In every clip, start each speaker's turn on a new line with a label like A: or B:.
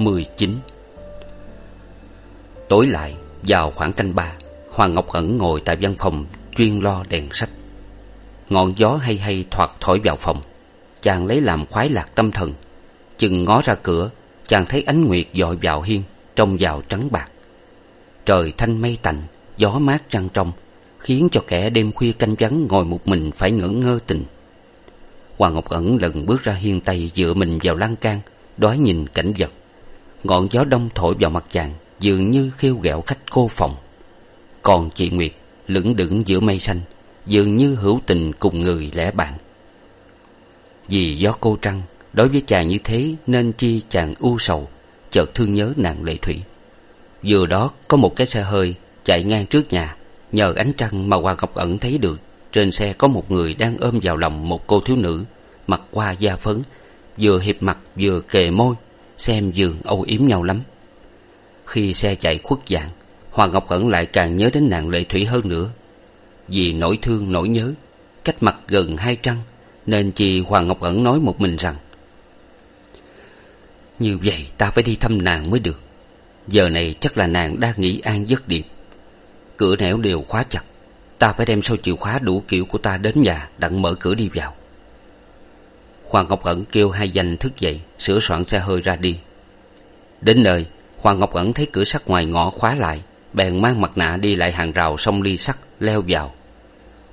A: Mười chín. Tối lại, vào khoảng canh ba, hoàng ngọc ẩn ngồi tại văn phòng chuyên lo đèn sách. Ngọn gió hay hay thoạt thổi vào phòng, chàng lấy làm khoái lạc tâm thần. Chừng ngó ra cửa, chàng thấy ánh nguyệt dội vào hiên, trông vào trắng bạc. Trời thanh mây tạnh, gió mát trăng trong, khiến cho kẻ đêm khuya canh vắng ngồi một mình phải ngẩn ngơ tình. Hoàng ngọc ẩn lần bước ra hiên tây dựa mình vào lan can, đói nhìn cảnh vật ngọn gió đông thổi vào mặt chàng, dường như khiêu ghẹo khách cô phòng. Còn chị nguyệt, lững đững giữa mây xanh, dường như hữu tình cùng người lẽ bạn. Vì gió cô trăng, đối với chàng như thế nên chi chàng u sầu, chợt thương nhớ nàng lệ thủy. Vừa đó có một cái xe hơi chạy ngang trước nhà, nhờ ánh trăng mà hoa ngọc ẩn thấy được. Trên xe có một người đang ôm vào lòng một cô thiếu nữ, mặc qua da phấn, vừa hiệp mặt vừa kề môi xem giường âu yếm nhau lắm. Khi xe chạy khuất dạng hoàng ngọc ẩn lại càng nhớ đến nàng lệ thủy hơn nữa. Vì nỗi thương, nỗi nhớ, cách mặt gần hai trăng, nên chị hoàng ngọc ẩn nói một mình rằng, như vậy ta phải đi thăm nàng mới được. Giờ này chắc là nàng đang nghỉ an giấc điệp. Cửa nẻo đều khóa chặt. Ta phải đem sau chìa khóa đủ kiểu của ta đến nhà, đặng mở cửa đi vào hoàng ngọc ẩn kêu hai danh thức dậy, sửa soạn xe hơi ra đi. Đến nơi, hoàng ngọc ẩn thấy cửa sắt ngoài ngõ khóa lại, bèn mang mặt nạ đi lại hàng rào sông ly sắt leo vào.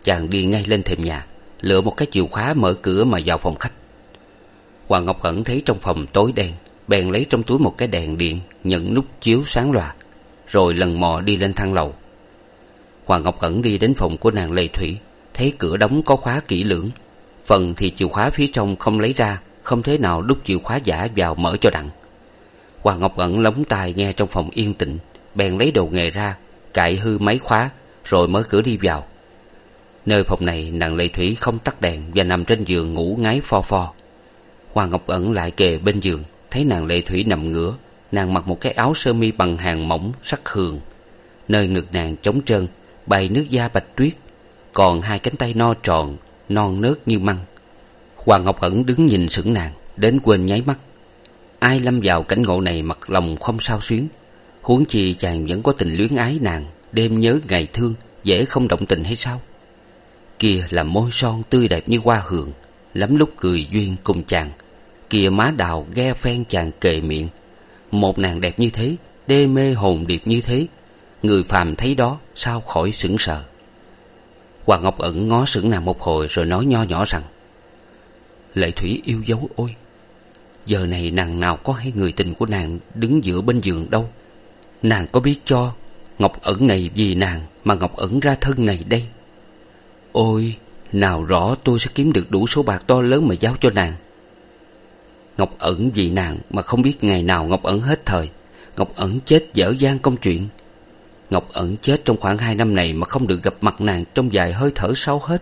A: Chàng đi ngay lên thềm nhà, lựa một cái chìa khóa mở cửa mà vào phòng khách. Hoàng ngọc ẩn thấy trong phòng tối đen, bèn lấy trong túi một cái đèn điện nhận nút chiếu sáng loà rồi lần mò đi lên thang lầu. Hoàng ngọc ẩn đi đến phòng của nàng Lê thủy, thấy cửa đóng có khóa kỹ lưỡng phần thì chìa khóa phía trong không lấy ra, không thế nào đút chìa khóa giả vào mở cho đặng. Hoàng ngọc ẩn lóng tai nghe trong phòng yên tĩnh, bèn lấy đồ nghề ra cạy hư máy khóa, rồi mở cửa đi vào. Nơi phòng này, nàng lệ thủy không tắt đèn và nằm trên giường ngủ ngáy pho pho. Hoàng ngọc ẩn lại kề bên giường, thấy nàng lệ thủy nằm ngửa, nàng mặc một cái áo sơ mi bằng hàng mỏng, sắc hường. Nơi ngực nàng trống trơn, bày nước da bạch tuyết, còn hai cánh tay no tròn non nớt như măng. Hoàng ngọc ẩn đứng nhìn sững nàng, đến quên nháy mắt. Ai lâm vào cảnh ngộ này mặt lòng không sao xuyến. Huống chi chàng vẫn có tình luyến ái nàng, đêm nhớ ngày thương, dễ không động tình hay sao? Kia là môi son tươi đẹp như hoa hường, lắm lúc cười duyên cùng chàng. Kìa má đào ghe phen chàng kề miệng. Một nàng đẹp như thế, đê mê hồn điệp như thế. Người phàm thấy đó, sao khỏi sững sờ? Hoàng ngọc ẩn ngó sững nàng một hồi rồi nói nho nhỏ rằng, lệ thủy yêu dấu ôi, giờ này nàng nào có hay người tình của nàng đứng giữa bên giường đâu? Nàng có biết cho ngọc ẩn này vì nàng mà ngọc ẩn ra thân này đây? Ôi, nào rõ tôi sẽ kiếm được đủ số bạc to lớn mà giao cho nàng. Ngọc ẩn vì nàng mà không biết ngày nào ngọc ẩn hết thời. Ngọc ẩn chết dở dang công chuyện ngọc ẩn chết trong khoảng hai năm này mà không được gặp mặt nàng trong vài hơi thở sau hết.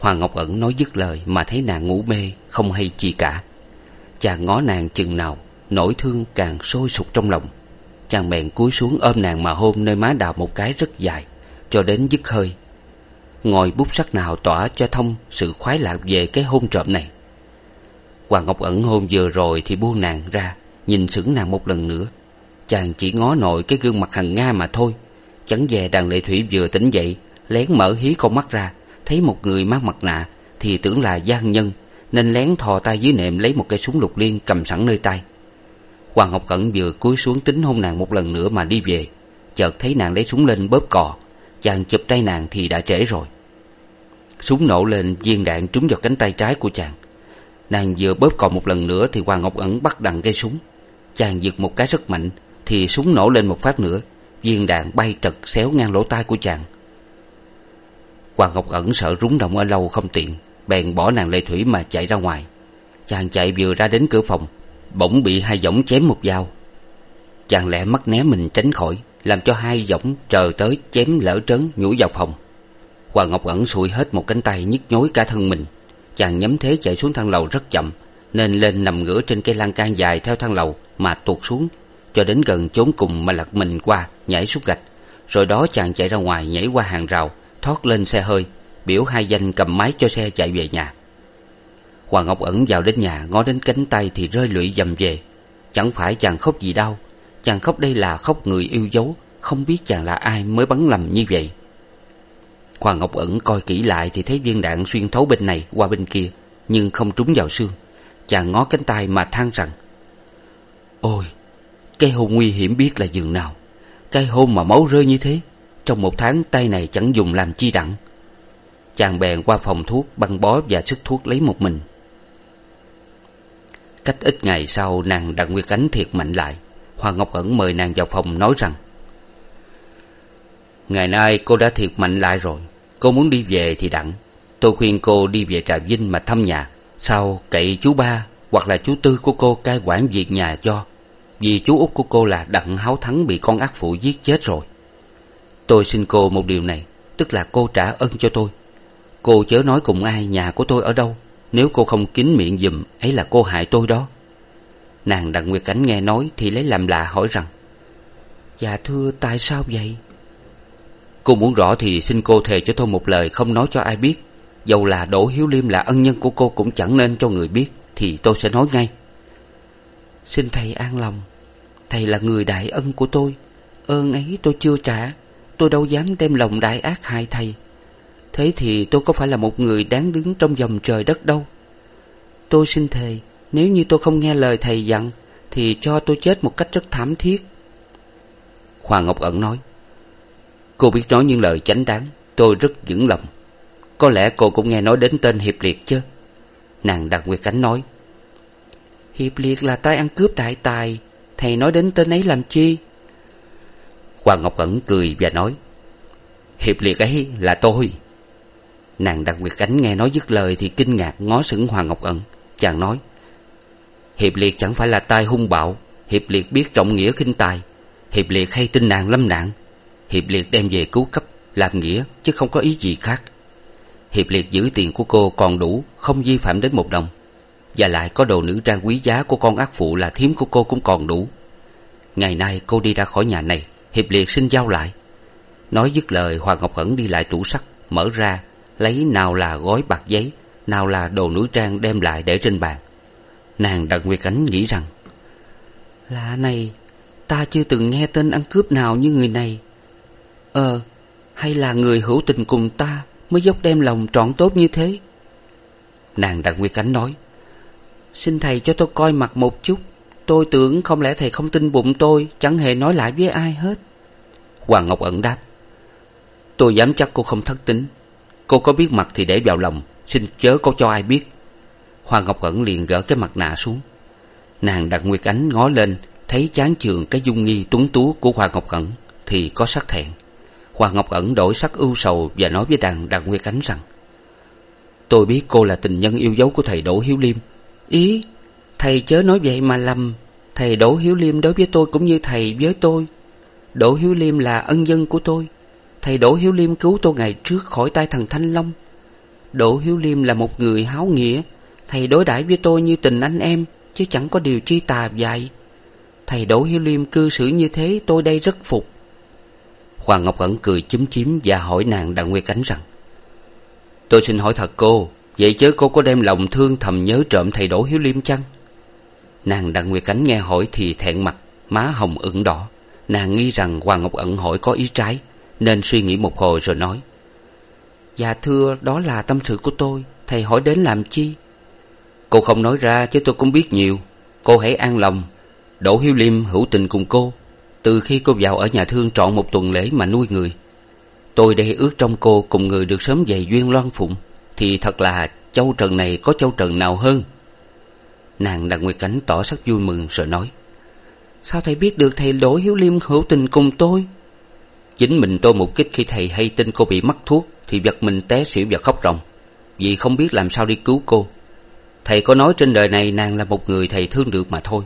A: Hoàng ngọc ẩn nói dứt lời mà thấy nàng ngủ mê, không hay chi cả. Chàng ngó nàng chừng nào, nỗi thương càng sôi sục trong lòng. Chàng bèn cúi xuống ôm nàng mà hôn nơi má đào một cái rất dài, cho đến dứt hơi. Ngồi bút sắc nào tỏa cho thông sự khoái lạc về cái hôn trộm này. Hoàng ngọc ẩn hôn vừa rồi thì buông nàng ra, nhìn sững nàng một lần nữa chàng chỉ ngó nội cái gương mặt hằng nga mà thôi. Chẳng dè đàn lệ thủy vừa tỉnh dậy, lén mở hí con mắt ra, thấy một người mang mặt nạ, thì tưởng là gian nhân, nên lén thò tay dưới nệm lấy một cây súng lục liên cầm sẵn nơi tay. Hoàng ngọc cẩn vừa cúi xuống tính hôn nàng một lần nữa mà đi về, chợt thấy nàng lấy súng lên bóp cò. Chàng chụp tay nàng thì đã trễ rồi. Súng nổ lên, viên đạn trúng vào cánh tay trái của chàng. Nàng vừa bóp cò một lần nữa thì hoàng ngọc ẩn bắt đằng cây súng. Chàng giật một cái rất mạnh thì súng nổ lên một phát nữa, viên đạn bay trật xéo ngang lỗ tai của chàng. Hoàng ngọc ẩn sợ rúng động ở lâu không tiện, bèn bỏ nàng lệ thủy mà chạy ra ngoài. Chàng chạy vừa ra đến cửa phòng, bỗng bị hai võng chém một dao. Chàng lẹ mắt né mình tránh khỏi, làm cho hai võng trờ tới chém lỡ trớn nhủi vào phòng. Hoàng ngọc ẩn sụi hết một cánh tay nhức nhối cả thân mình. Chàng nhắm thế chạy xuống thang lầu rất chậm, nên lên nằm ngửa trên cây lan can dài theo thang lầu mà tuột xuống cho đến gần chốn cùng mà lật mình qua, nhảy xuống gạch. Rồi đó chàng chạy ra ngoài nhảy qua hàng rào, thoát lên xe hơi, biểu hai danh cầm máy cho xe chạy về nhà. Hoàng ngọc ẩn vào đến nhà, ngó đến cánh tay thì rơi lụy dầm về. Chẳng phải chàng khóc gì đau chàng khóc đây là khóc người yêu dấu, không biết chàng là ai mới bắn lầm như vậy. Hoàng ngọc ẩn coi kỹ lại thì thấy viên đạn xuyên thấu bên này qua bên kia, nhưng không trúng vào xương. Chàng ngó cánh tay mà than rằng, ôi cái hôn nguy hiểm biết là giường nào. Cái hôn mà máu rơi như thế, trong một tháng tay này chẳng dùng làm chi đặng. Chàng bèn qua phòng thuốc, băng bó và sức thuốc lấy một mình. Cách ít ngày sau, nàng đặng nguyệt ánh thiệt mạnh lại. Hoàng ngọc ẩn mời nàng vào phòng nói rằng, ngày nay cô đã thiệt mạnh lại rồi. Cô muốn đi về thì đặng. Tôi khuyên cô đi về trà vinh mà thăm nhà. Sau cậy chú ba hoặc là chú tư của cô cai quản việc nhà cho? Vì chú út của cô là đặng háo thắng bị con ác phụ giết chết rồi. Tôi xin cô một điều này, tức là cô trả ơn cho tôi. Cô chớ nói cùng ai, nhà của tôi ở đâu. Nếu cô không kín miệng giùm, ấy là cô hại tôi đó. Nàng đặng nguyệt cảnh nghe nói thì lấy làm lạ hỏi rằng dạ thưa, tại sao vậy? Cô muốn rõ thì xin cô thề cho tôi một lời không nói cho ai biết. Dầu là đỗ hiếu liêm là ân nhân của cô cũng chẳng nên cho người biết, thì tôi sẽ nói ngay. Xin thầy an lòng thầy là người đại ân của tôi. Ơn ấy tôi chưa trả. Tôi đâu dám đem lòng đại ác hại thầy. Thế thì tôi có phải là một người đáng đứng trong dòng trời đất đâu? Tôi xin thề, nếu như tôi không nghe lời thầy dặn, thì cho tôi chết một cách rất thảm thiết. Hoàng ngọc ẩn nói, cô biết nói những lời chánh đáng, tôi rất vững lòng. Có lẽ cô cũng nghe nói đến tên hiệp liệt chứ? Nàng Đặng nguyệt Ánh nói, hiệp liệt là tay ăn cướp đại tài thầy nói đến tên ấy làm chi? Hoàng ngọc ẩn cười và nói, hiệp liệt ấy là tôi. Nàng đặc nguyệt ánh nghe nói dứt lời thì kinh ngạc ngó sững hoàng ngọc ẩn. Chàng nói, hiệp liệt chẳng phải là tai hung bạo, hiệp liệt biết trọng nghĩa khinh tài, hiệp liệt hay tin nàng lâm nạn, hiệp liệt đem về cứu cấp làm nghĩa chứ không có ý gì khác. Hiệp liệt giữ tiền của cô còn đủ, không vi phạm đến một đồng và lại có đồ nữ trang quý giá của con ác phụ là thím của cô cũng còn đủ. Ngày nay cô đi ra khỏi nhà này, hiệp liệt xin giao lại. Nói dứt lời, hoàng ngọc ẩn đi lại tủ sắt, mở ra, lấy nào là gói bạc giấy, nào là đồ nữ trang đem lại để trên bàn. Nàng đặng nguyệt ánh nghĩ rằng, lạ này, ta chưa từng nghe tên ăn cướp nào như người này. Ờ hay là người hữu tình cùng ta mới dốc đem lòng trọn tốt như thế? Nàng đặng nguyệt ánh nói xin thầy cho tôi coi mặt một chút. Tôi tưởng không lẽ thầy không tin bụng tôi, chẳng hề nói lại với ai hết. Hoàng ngọc ẩn đáp, tôi dám chắc cô không thất tính. Cô có biết mặt thì để vào lòng, xin chớ có cho ai biết. Hoàng ngọc ẩn liền gỡ cái mặt nạ xuống. Nàng đặt nguyệt ánh ngó lên, thấy chán chường cái dung nghi tuấn tú của hoàng ngọc ẩn, thì có sắc thẹn. Hoàng ngọc ẩn đổi sắc ưu sầu và nói với đàn đặng nguyệt ánh rằng, tôi biết cô là tình nhân yêu dấu của thầy đỗ hiếu liêm ý, thầy chớ nói vậy mà lầm. Thầy đỗ hiếu liêm đối với tôi cũng như thầy với tôi. Đỗ hiếu liêm là ân nhân của tôi. Thầy đỗ hiếu liêm cứu tôi ngày trước khỏi tay thằng thanh long. Đỗ hiếu liêm là một người háo nghĩa. Thầy đối đãi với tôi như tình anh em, chứ chẳng có điều chi tà dại thầy đỗ hiếu liêm cư xử như thế, tôi đây rất phục. Hoàng ngọc ẩn cười chúm chím và hỏi nàng đặng nguyệt ánh rằng, tôi xin hỏi thật cô vậy chớ cô có đem lòng thương thầm nhớ trộm thầy đỗ hiếu liêm chăng? Nàng đặng nguyệt ánh nghe hỏi thì thẹn mặt, má hồng ửng đỏ. Nàng nghi rằng hoàng ngọc ẩn hỏi có ý trái, nên suy nghĩ một hồi rồi nói. Dạ thưa, đó là tâm sự của tôi, thầy hỏi đến làm chi? Cô không nói ra, chứ tôi cũng biết nhiều. Cô hãy an lòng. Đỗ hiếu liêm hữu tình cùng cô. Từ khi cô vào ở nhà thương trọn một tuần lễ mà nuôi người, tôi đây ước trong cô cùng người được sớm về duyên loan phụng thì thật là châu trần này có châu trần nào hơn? Nàng đặng nguyệt cảnh tỏ sắc vui mừng rồi nói, sao thầy biết được thầy đỗ hiếu liêm hữu tình cùng tôi? Chính mình tôi mục kích khi thầy hay tin cô bị mắc thuốc, thì giật mình té xỉu và khóc ròng. Vì không biết làm sao đi cứu cô. Thầy có nói trên đời này nàng là một người thầy thương được mà thôi.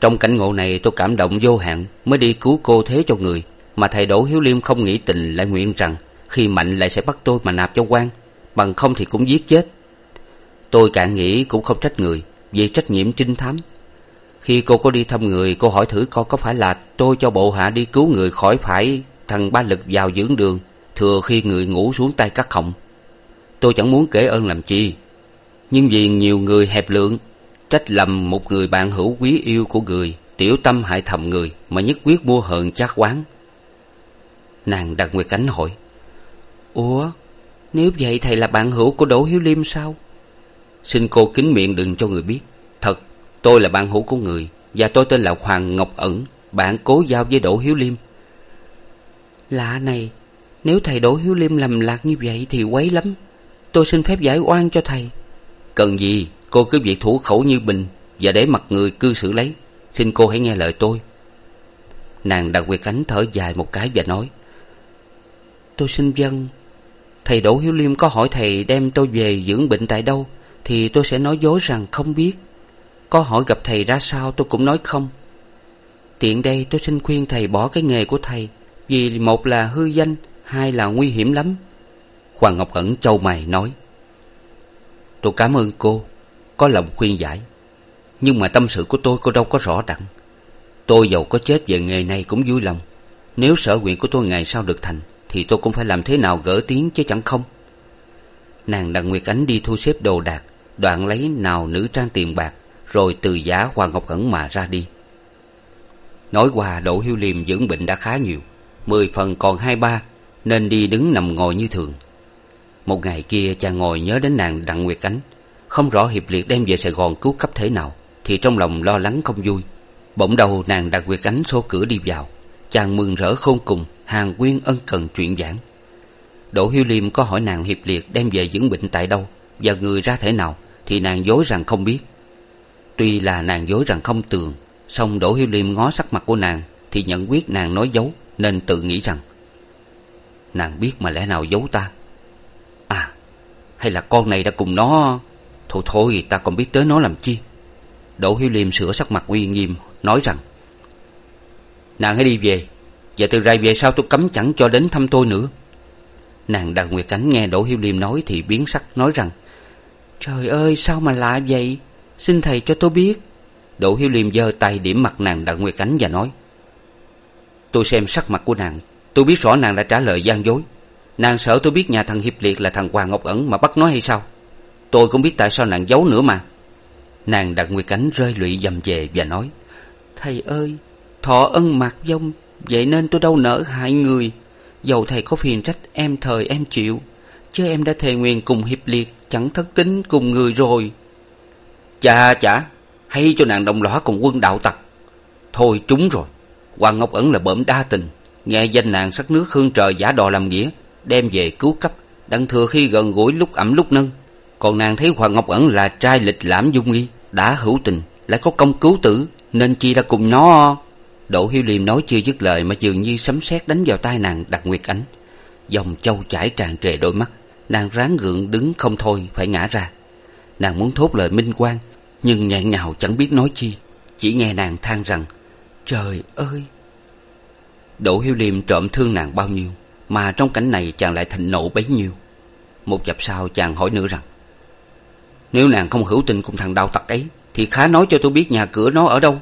A: Trong cảnh ngộ này tôi cảm động vô hạn mới đi cứu cô thế cho người, mà thầy đỗ hiếu liêm không nghĩ tình lại nguyện rằng khi mạnh lại sẽ bắt tôi mà nạp cho quan bằng không thì cũng giết chết. Tôi cạn nghĩ cũng không trách người, vì trách nhiệm trinh thám. Khi cô có đi thăm người, cô hỏi thử coi có phải là tôi cho bộ hạ đi cứu người khỏi phải thằng ba lực vào dưỡng đường, thừa khi người ngủ xuống tay cắt họng. Tôi chẳng muốn kể ơn làm chi. Nhưng vì nhiều người hẹp lượng, trách lầm một người bạn hữu quý yêu của người, tiểu tâm hại thầm người mà nhất quyết mua hờn chát quán nàng đặt nguyệt cánh hỏi, ủa nếu vậy thầy là bạn hữu của đỗ hiếu liêm sao? Xin cô kín miệng đừng cho người biết. Thật, tôi là bạn hữu của người, và tôi tên là hoàng ngọc ẩn, bạn cố giao với đỗ hiếu liêm. Lạ này, nếu thầy đỗ hiếu liêm lầm lạc như vậy thì quấy lắm. Tôi xin phép giải oan cho thầy. Cần gì, cô cứ việc thủ khẩu như bình, và để mặt người cư xử lấy. Xin cô hãy nghe lời tôi. Nàng đặt quyệt cánh thở dài một cái và nói, tôi xin vâng thầy đỗ hiếu liêm có hỏi thầy đem tôi về dưỡng bệnh tại đâu, thì tôi sẽ nói dối rằng không biết. Có hỏi gặp thầy ra sao tôi cũng nói không. Tiện đây tôi xin khuyên thầy bỏ cái nghề của thầy, vì một là hư danh, hai là nguy hiểm lắm. Hoàng ngọc ẩn châu mày nói, tôi cảm ơn cô, có lòng khuyên giải, nhưng mà tâm sự của tôi cô đâu có rõ đặng. Tôi giàu có chết về nghề này cũng vui lòng, nếu sở nguyện của tôi ngày sau được thành thì tôi cũng phải làm thế nào gỡ tiếng chứ chẳng không? Nàng đặng nguyệt ánh đi thu xếp đồ đạc, đoạn lấy nào nữ trang tiền bạc, rồi từ giả hoàng ngọc ẩn mà ra đi. Nói qua, đỗ hiếu liêm dưỡng bệnh đã khá nhiều, mười phần còn hai ba, nên đi đứng nằm ngồi như thường. Một ngày kia, chàng ngồi nhớ đến nàng đặng nguyệt ánh, không rõ hiệp liệt đem về sài gòn cứu cấp thế nào, thì trong lòng lo lắng không vui. Bỗng đầu nàng đặng nguyệt ánh xô cửa đi vào, chàng mừng rỡ khôn cùng hàng quyên ân cần chuyện giảng. Đỗ hiếu liêm có hỏi nàng hiệp liệt đem về dưỡng bệnh tại đâu và người ra thể nào thì nàng dối rằng không biết. Tuy là nàng dối rằng không tường, song đỗ hiếu liêm ngó sắc mặt của nàng thì nhận quyết nàng nói dối nên tự nghĩ rằng, nàng biết mà lẽ nào giấu ta? À hay là con này đã cùng nó, thôi thôi, ta còn biết tới nó làm chi? Đỗ hiếu liêm sửa sắc mặt uy nghiêm, nói rằng, nàng hãy đi về và từ rày về sau tôi cấm chẳng cho đến thăm tôi nữa. Nàng đặng nguyệt ánh nghe đỗ hiếu liêm nói thì biến sắc, nói rằng, trời ơi, sao mà lạ vậy? Xin thầy cho tôi biết. Đỗ hiếu liêm giơ tay điểm mặt nàng đặng nguyệt ánh và nói, tôi xem sắc mặt của nàng, tôi biết rõ nàng đã trả lời gian dối. Nàng sợ tôi biết nhà thằng hiệp liệt là thằng hoàng ngọc ẩn mà bắt nó hay sao? Tôi cũng biết tại sao nàng giấu nữa mà. Nàng đặt nguyệt cánh rơi lụy dầm về và nói, thầy ơi, thọ ân mạc vong vậy nên tôi đâu nỡ hại người. Dầu thầy có phiền trách em thời em chịu, chứ em đã thề nguyện cùng hiệp liệt, chẳng thất tính cùng người rồi. Chà chả hay cho nàng đồng lõa cùng quân đạo tặc. Thôi trúng rồi, hoàng ngọc ẩn là bợm đa tình, nghe danh nàng sắc nước hương trời giả đò làm nghĩa, đem về cứu cấp, đặng thừa khi gần gũi lúc ẩm lúc nâng. Còn nàng thấy hoàng ngọc ẩn là trai lịch lãm dung nghi, đã hữu tình, lại có công cứu tử, nên chi ra cùng nó? Đỗ hiếu liêm nói chưa dứt lời mà dường như sấm sét đánh vào tai nàng đặt nguyệt ánh. Dòng châu chảy tràn trề đôi mắt, nàng ráng gượng đứng không thôi, phải ngã ra. Nàng muốn thốt lời minh quan nhưng nghẹn ngào chẳng biết nói chi, chỉ nghe nàng than rằng, trời ơi! Đỗ hiếu liêm trộm thương nàng bao nhiêu, mà trong cảnh này chàng lại thịnh nộ bấy nhiêu. Một chập sau chàng hỏi nữa rằng, nếu nàng không hữu tình cùng thằng đau tặc ấy, thì khá nói cho tôi biết nhà cửa nó ở đâu?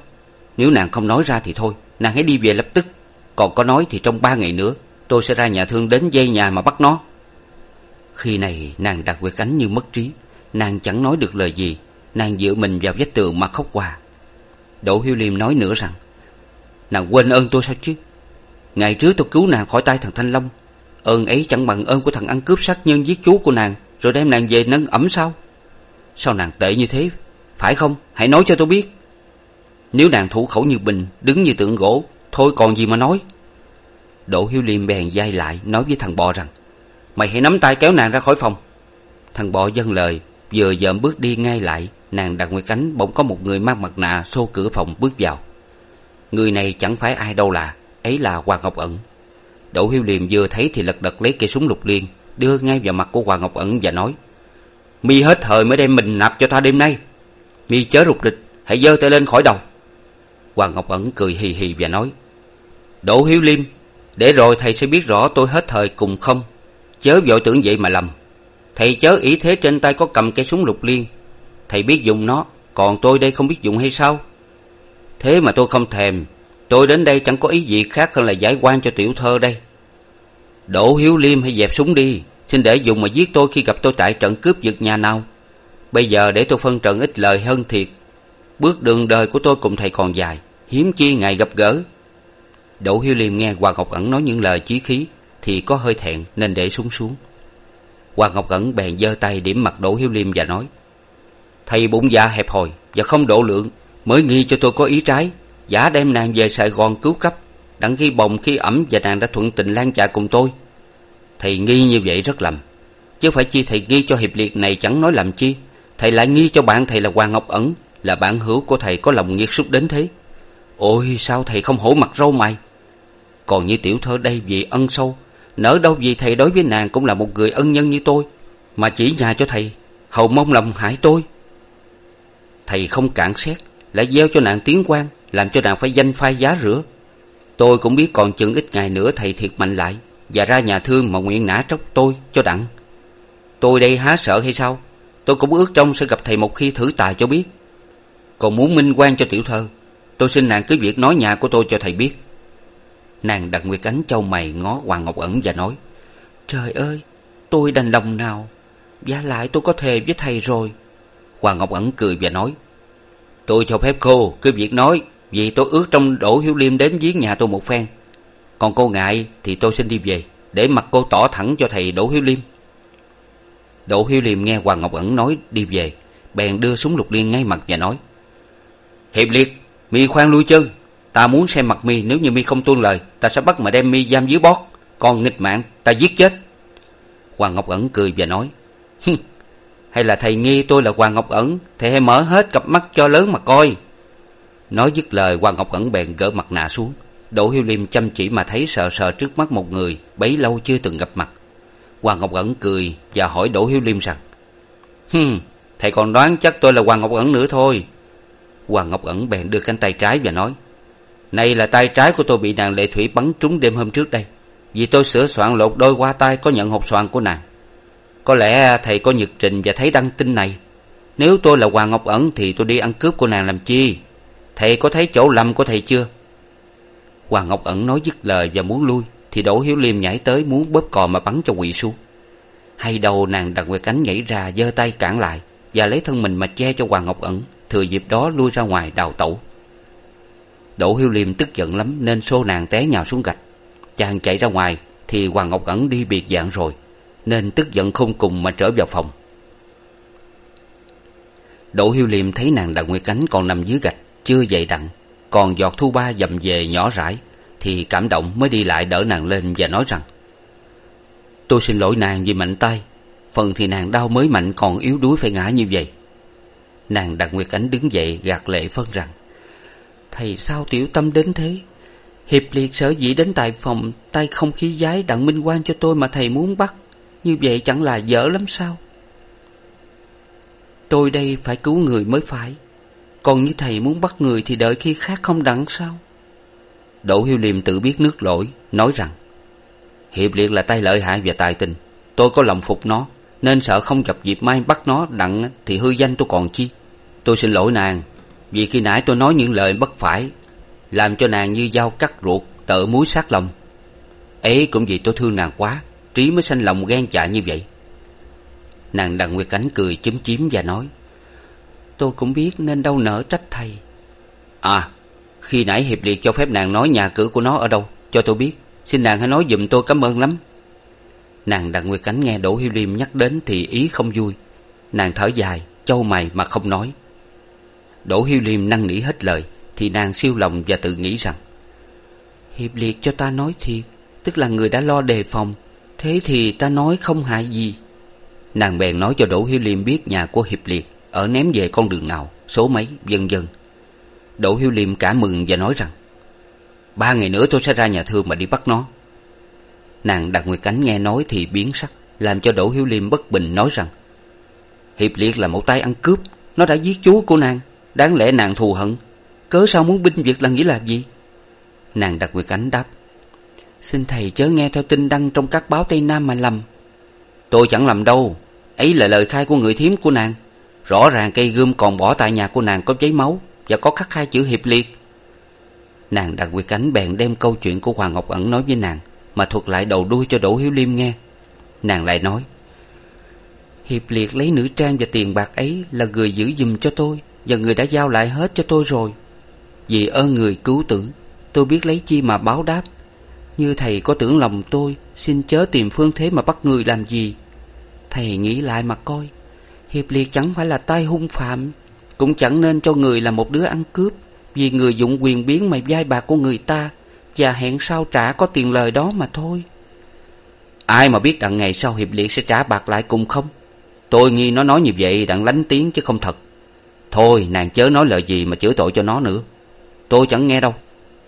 A: Nếu nàng không nói ra thì thôi, nàng hãy đi về lập tức. Còn có nói thì trong ba ngày nữa, tôi sẽ ra nhà thương đến dây nhà mà bắt nó. Khi này, nàng đặt quệt cánh như mất trí. Nàng chẳng nói được lời gì. Nàng dựa mình vào vách tường mà khóc hòa đỗ hiếu liêm nói nữa rằng, nàng quên ơn tôi sao chứ? Ngày trước tôi cứu nàng khỏi tay thằng thanh long. Ơn ấy chẳng bằng ơn của thằng ăn cướp sát nhân giết chú của nàng, rồi đem nàng về nâng ẩm sao? Sao nàng tệ như thế? Phải không? Hãy nói cho tôi biết nếu nàng thủ khẩu như bình, đứng như tượng gỗ, thôi còn gì mà nói. Đỗ hiếu liêm bèn d lại, nói với thằng bò rằng, mày hãy nắm tay kéo nàng ra khỏi phòng. Thằng bò dâng lời, vừa dợm bước đi ngay lại, nàng đặt nguyệt cánh, bỗng có một người mang mặt nạ xô cửa phòng bước vào. Người này chẳng phải ai đâu là, ấy là hoàng ngọc ẩn. Đỗ hiếu liêm vừa thấy thì lật đật lấy cây súng lục liên, đưa ngay vào mặt của hoàng ngọc ẩn và nói, mi hết thời mới đem mình nạp cho ta đêm nay. Mi chớ rụt rịch, hãy giơ tay lên khỏi đầu hoàng ngọc ẩn cười hì hì và nói, đỗ hiếu liêm, để rồi thầy sẽ biết rõ tôi hết thời cùng không? Chớ vội tưởng vậy mà lầm. Thầy chớ ý thế trên tay có cầm cây súng lục liên. Thầy biết dùng nó, còn tôi đây không biết dùng hay sao? Thế mà tôi không thèm. Tôi đến đây chẳng có ý gì khác hơn là giải quan cho tiểu thơ đây. Đỗ hiếu liêm, hãy dẹp súng đi. Xin để dùng mà giết tôi khi gặp tôi tại trận cướp giật nhà nào. Bây giờ để tôi phân trận ít lời hơn thiệt. Bước đường đời của tôi cùng thầy còn dài hiếm chi ngày gặp gỡ. Đỗ hiếu liêm nghe hoàng ngọc ẩn nói những lời chí khí thì có hơi thẹn nên để súng xuống. Hoàng ngọc ẩn bèn giơ tay điểm mặt đỗ hiếu liêm và nói, thầy bụng dạ hẹp hòi và không độ lượng, mới nghi cho tôi có ý trái. Giả đem nàng về sài gòn cứu cấp, đặng khi bồng khi ẩm và nàng đã thuận tình lan dạ cùng tôi. Thầy nghi như vậy rất lầm, chứ phải chi thầy nghi cho hiệp liệt này chẳng nói làm chi. Thầy lại nghi cho bạn thầy là hoàng ngọc ẩn, là bạn hữu của thầy có lòng nghiệt xúc đến thế ôi, sao thầy không hổ mặt râu mày? Còn như tiểu thơ đây vì ân sâu, nỡ đâu vì thầy đối với nàng cũng là một người ân nhân như tôi, mà chỉ nhà cho thầy, hầu mong lòng hại tôi. Thầy không cản xét, lại gieo cho nàng tiếng quan, làm cho nàng phải danh phai giá rửa. Tôi cũng biết còn chừng ít ngày nữa thầy thiệt mạnh lại, và ra nhà thương mà nguyện nã tróc tôi cho đặng. Tôi đây há sợ hay sao? Tôi cũng ước trông sẽ gặp thầy một khi thử tài cho biết. Còn muốn minh quan cho tiểu thơ tôi xin nàng cứ việc nói nhà của tôi cho thầy biết. Nàng đặt nguyệt cánh châu mày ngó hoàng ngọc ẩn và nói, trời ơi, tôi đành lòng nào. Vả lại tôi có thề với thầy rồi. Hoàng ngọc ẩn cười và nói, tôi cho phép cô cứ việc nói, vì tôi ước trong đỗ hiếu liêm đến viếng nhà tôi một phen. Còn cô ngại thì tôi xin đi về, để mặt cô tỏ thẳng cho thầy đỗ hiếu liêm. Đỗ hiếu liêm nghe hoàng ngọc ẩn nói đi về, bèn đưa súng lục liên ngay mặt và nói, hiệp liệt mi khoan lui chân. Ta muốn xem mặt mi, nếu như mi không tuân lời, ta sẽ bắt mà đem mi giam dưới bót. Còn nghịch mạng, ta giết chết. Hoàng ngọc ẩn cười và nói hay là thầy nghi tôi là hoàng ngọc ẩn thầy hãy mở hết cặp mắt cho lớn mà coi. Nói dứt lời, hoàng ngọc ẩn bèn gỡ mặt nạ xuống. Đỗ hiếu liêm chăm chỉ mà thấy sờ sờ trước mắt một người, bấy lâu chưa từng gặp mặt. Hoàng ngọc ẩn cười và hỏi đỗ hiếu liêm rằng, hừm, thầy còn đoán chắc tôi là hoàng ngọc ẩn nữa thôi hoàng ngọc ẩn bèn đưa cánh tay trái và nói, này là tay trái của tôi bị nàng lệ thủy bắn trúng đêm hôm trước đây. Vì tôi sửa soạn lột đôi qua tay có nhận hộp xoàn của nàng. Có lẽ thầy có nhật trình và thấy đăng tin này. Nếu tôi là hoàng ngọc ẩn thì tôi đi ăn cướp của nàng làm chi? Thầy có thấy chỗ lầm của thầy chưa? Hoàng ngọc ẩn nói dứt lời và muốn lui, thì đỗ hiếu liêm nhảy tới muốn bóp cò mà bắn cho quỵ xuống. Hay đâu nàng đặt nguyệt cánh nhảy ra giơ tay cản lại và lấy thân mình mà che cho hoàng ngọc ẩn thừa dịp đó lui ra ngoài đào tẩu. Đỗ hiếu liêm tức giận lắm nên xô nàng té nhào xuống gạch. Chàng chạy ra ngoài thì hoàng ngọc ẩn đi biệt dạng rồi, nên tức giận không cùng mà trở vào phòng. Đỗ hiếu liêm thấy nàng đặng nguyệt cánh còn nằm dưới gạch, chưa dậy đặng, còn giọt thu ba dầm về nhỏ rãi, thì cảm động mới đi lại đỡ nàng lên và nói rằng, tôi xin lỗi nàng vì mạnh tay, phần thì nàng đau mới mạnh còn yếu đuối phải ngã như vậy nàng đặng nguyệt ánh đứng dậy gạt lệ phân rằng, thầy sao tiểu tâm đến thế? Hiệp liệt sở dĩ đến tại phòng tay không khí giái đặng minh quan cho tôi mà thầy muốn bắt. Như vậy chẳng là dở lắm sao? Tôi đây phải cứu người mới phải. Còn như thầy muốn bắt người thì đợi khi khác không đặng sao? Đỗ hiếu liêm tự biết nước lỗi, nói rằng, hiệp liệt là tay lợi hại và tài tình. Tôi có lòng phục nó nên sợ không gặp dịp mai bắt nó đặng thì hư danh tôi còn chi? Tôi xin lỗi nàng, vì khi nãy tôi nói những lời bất phải, làm cho nàng như dao cắt ruột, tợ muối sát lòng. Ấy cũng vì tôi thương nàng quá, trí mới sanh lòng ghen dạ như vậy. Nàng đặng nguyệt cánh cười chúm chím và nói, tôi cũng biết nên đâu nỡ trách thầy. À khi nãy hiệp liệt cho phép nàng nói nhà cửa của nó ở đâu, cho tôi biết. Xin nàng hãy nói giùm tôi cảm ơn lắm nàng đặng nguyệt cánh nghe đỗ hiếu liêm nhắc đến thì ý không vui. Nàng thở dài, châu mày mà không nói. Đỗ hiếu liêm năn nỉ hết lời, thì nàng siêu lòng và tự nghĩ rằng, hiệp liệt cho ta nói thiệt, tức là người đã lo đề phòng, thế thì ta nói không hại gì. Nàng bèn nói cho đỗ hiếu liêm biết nhà của hiệp liệt ở ném về con đường nào, số mấy, vân vân. Đỗ hiếu liêm cả mừng và nói rằng, ba ngày nữa tôi sẽ ra nhà thương mà đi bắt nó nàng đặt nguyệt cánh nghe nói thì biến sắc, làm cho đỗ hiếu liêm bất bình nói rằng, hiệp liệt là một tay ăn cướp, nó đã giết chúa của nàng, đáng lẽ nàng thù hận. Cớ sao muốn binh việc là nghĩ làm gì? Nàng đặt nguyệt ánh đáp, xin thầy chớ nghe theo tin đăng trong các báo tây nam mà lầm. Tôi chẳng lầm đâu, ấy là lời khai của người thím của nàng. Rõ ràng cây gươm còn bỏ tại nhà của nàng có giấy máu và có khắc hai chữ hiệp liệt. Nàng đặt nguyệt ánh bèn đem câu chuyện của hoàng ngọc ẩn nói với nàng mà thuật lại đầu đuôi cho đỗ hiếu liêm nghe. Nàng lại nói, hiệp liệt lấy nữ trang và tiền bạc ấy là người giữ giùm cho tôi và người đã giao lại hết cho tôi rồi. Vì ơn người cứu tử, tôi biết lấy chi mà báo đáp. Như thầy có tưởng lòng tôi, xin chớ tìm phương thế mà bắt người làm gì. Thầy nghĩ lại mà coi, hiệp liệt chẳng phải là tay hung phạm, cũng chẳng nên cho người là một đứa ăn cướp, vì người dụng quyền biến mà vai bạc của người ta và hẹn sau trả có tiền lời đó mà thôi. Ai mà biết đặng ngày sau hiệp liệt sẽ trả bạc lại cùng không? Tôi nghi nó nói như vậy đặng lánh tiếng chứ không thật. Thôi, nàng chớ nói lời gì mà chữa tội cho nó nữa. Tôi chẳng nghe đâu.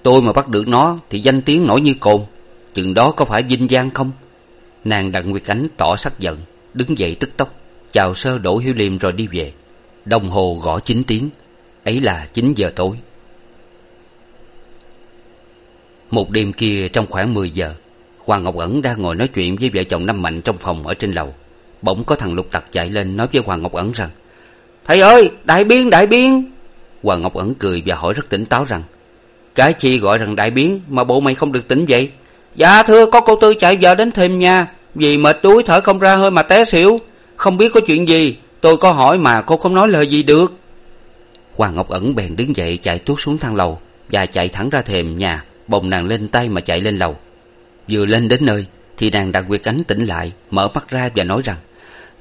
A: Tôi mà bắt được nó thì danh tiếng nổi như cồn. Chừng đó có phải vinh vang không? Nàng đặng nguyệt ánh tỏ sắc giận, đứng dậy tức tốc. Chào sơ đỗ hiếu liêm rồi đi về. Đồng hồ gõ chín tiếng. Ấy là chín giờ tối một đêm kia, trong khoảng mười giờ, hoàng ngọc ẩn đang ngồi nói chuyện với vợ chồng năm mạnh trong phòng ở trên lầu. Bỗng có thằng lục tặc chạy lên nói với hoàng ngọc ẩn rằng, thầy ơi, đại biến đại biến. Hoàng ngọc ẩn cười và hỏi rất tỉnh táo rằng, cái chi gọi rằng đại biến mà bộ mày không được tỉnh vậy? Dạ thưa, có cô tư chạy vợ đến thêm nha vì mệt đuối, thở không ra hơi mà té xỉu. Không biết có chuyện gì, tôi có hỏi mà cô không nói lời gì được. Hoàng ngọc ẩn bèn đứng dậy chạy tuốt xuống thang lầu và chạy thẳng ra thềm nhà bồng nàng lên tay mà chạy lên lầu. Vừa lên đến nơi, thì nàng đặt quyệt cánh tỉnh lại, mở mắt ra và nói rằng,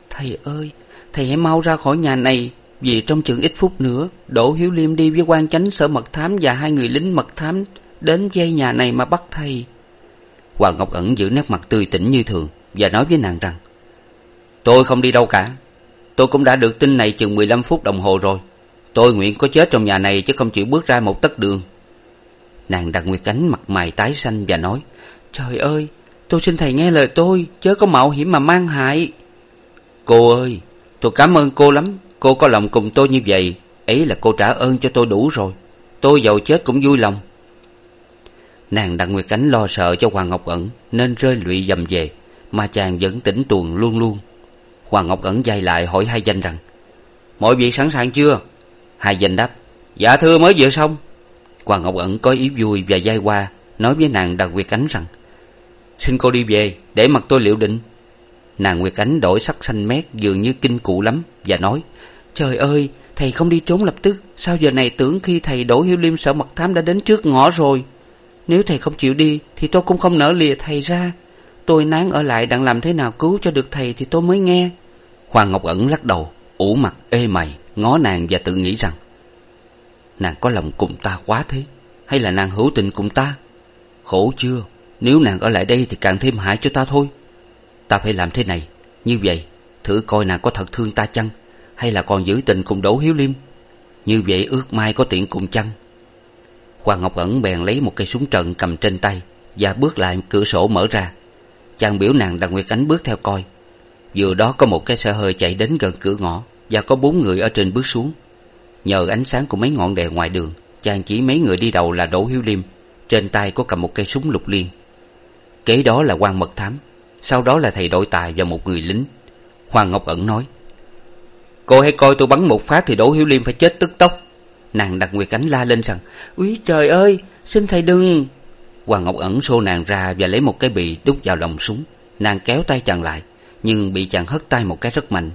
A: thầy ơi, thầy hãy mau ra khỏi nhà này, vì trong chừng ít phút nữa, đỗ hiếu liêm đi với quan chánh sở mật thám và hai người lính mật thám đến dây nhà này mà bắt thầy. Hoàng ngọc ẩn giữ nét mặt tươi tỉnh như thường và nói với nàng rằng, tôi không đi đâu cả. Tôi cũng đã được tin này chừng mười lăm phút đồng hồ rồi. Tôi nguyện có chết trong nhà này chứ không chịu bước ra một tấc đường nàng đặt nguyệt cánh mặt mày tái xanh và nói, trời ơi, tôi xin thầy nghe lời tôi, chớ có mạo hiểm mà mang hại. Cô ơi, tôi cảm ơn cô lắm, cô có lòng cùng tôi như vậy, ấy là cô trả ơn cho tôi đủ rồi, tôi giàu chết cũng vui lòng. Nàng đặng nguyệt cánh lo sợ cho hoàng ngọc ẩn, nên rơi lụy dầm về, mà chàng vẫn tỉnh tuồng luôn luôn. Hoàng ngọc ẩn dai lại hỏi hai danh rằng, mọi việc sẵn sàng chưa? Hai danh đáp dạ thưa mới vừa xong hoàng ngọc ẩn có ý vui và dai qua, nói với nàng đặng nguyệt ánh rằng, xin cô đi về, để mặc tôi liệu định. Nàng nguyệt ánh đổi sắc xanh mét dường như kinh cụ lắm và nói, trời ơi, thầy không đi trốn lập tức. Sao giờ này tưởng khi thầy đỗ hiếu liêm sợ mật thám đã đến trước ngõ rồi? Nếu thầy không chịu đi, thì tôi cũng không nỡ lìa thầy ra. Tôi nán ở lại đặng làm thế nào cứu cho được thầy thì tôi mới nghe. Hoàng ngọc ẩn lắc đầu, ủ mặt, ê mày, ngó nàng và tự nghĩ rằng nàng có lòng cùng ta quá thế? Hay là nàng hữu tình cùng ta? Khổ chưa? Nếu nàng ở lại đây thì càng thêm hại cho ta thôi. Ta phải làm thế này. Như vậy, thử coi nàng có thật thương ta chăng? Hay là còn giữ tình cùng đỗ hiếu liêm? Như vậy ước mai có tiện cùng chăng? Hoàng ngọc ẩn bèn lấy một cây súng trận cầm trên tay và bước lại cửa sổ mở ra. Chàng biểu nàng đặng nguyệt ánh bước theo coi. Vừa đó có một cái xe hơi chạy đến gần cửa ngõ và có bốn người ở trên bước xuống nhờ ánh sáng của mấy ngọn đèn ngoài đường, chàng chỉ mấy người đi đầu là đỗ hiếu liêm. Trên tay có cầm một cây súng lục liên. Kế đó là quan mật thám, sau đó là thầy đội tài và một người lính. Hoàng ngọc ẩn nói, cô hãy coi tôi bắn một phát thì đỗ hiếu liêm phải chết tức tốc. Nàng đặt nguyệt cánh la lên rằng, úi trời ơi, xin thầy đừng. Hoàng ngọc ẩn xô nàng ra và lấy một cái bì đút vào lòng súng. Nàng kéo tay chàng lại, nhưng bị chàng hất tay một cái rất mạnh.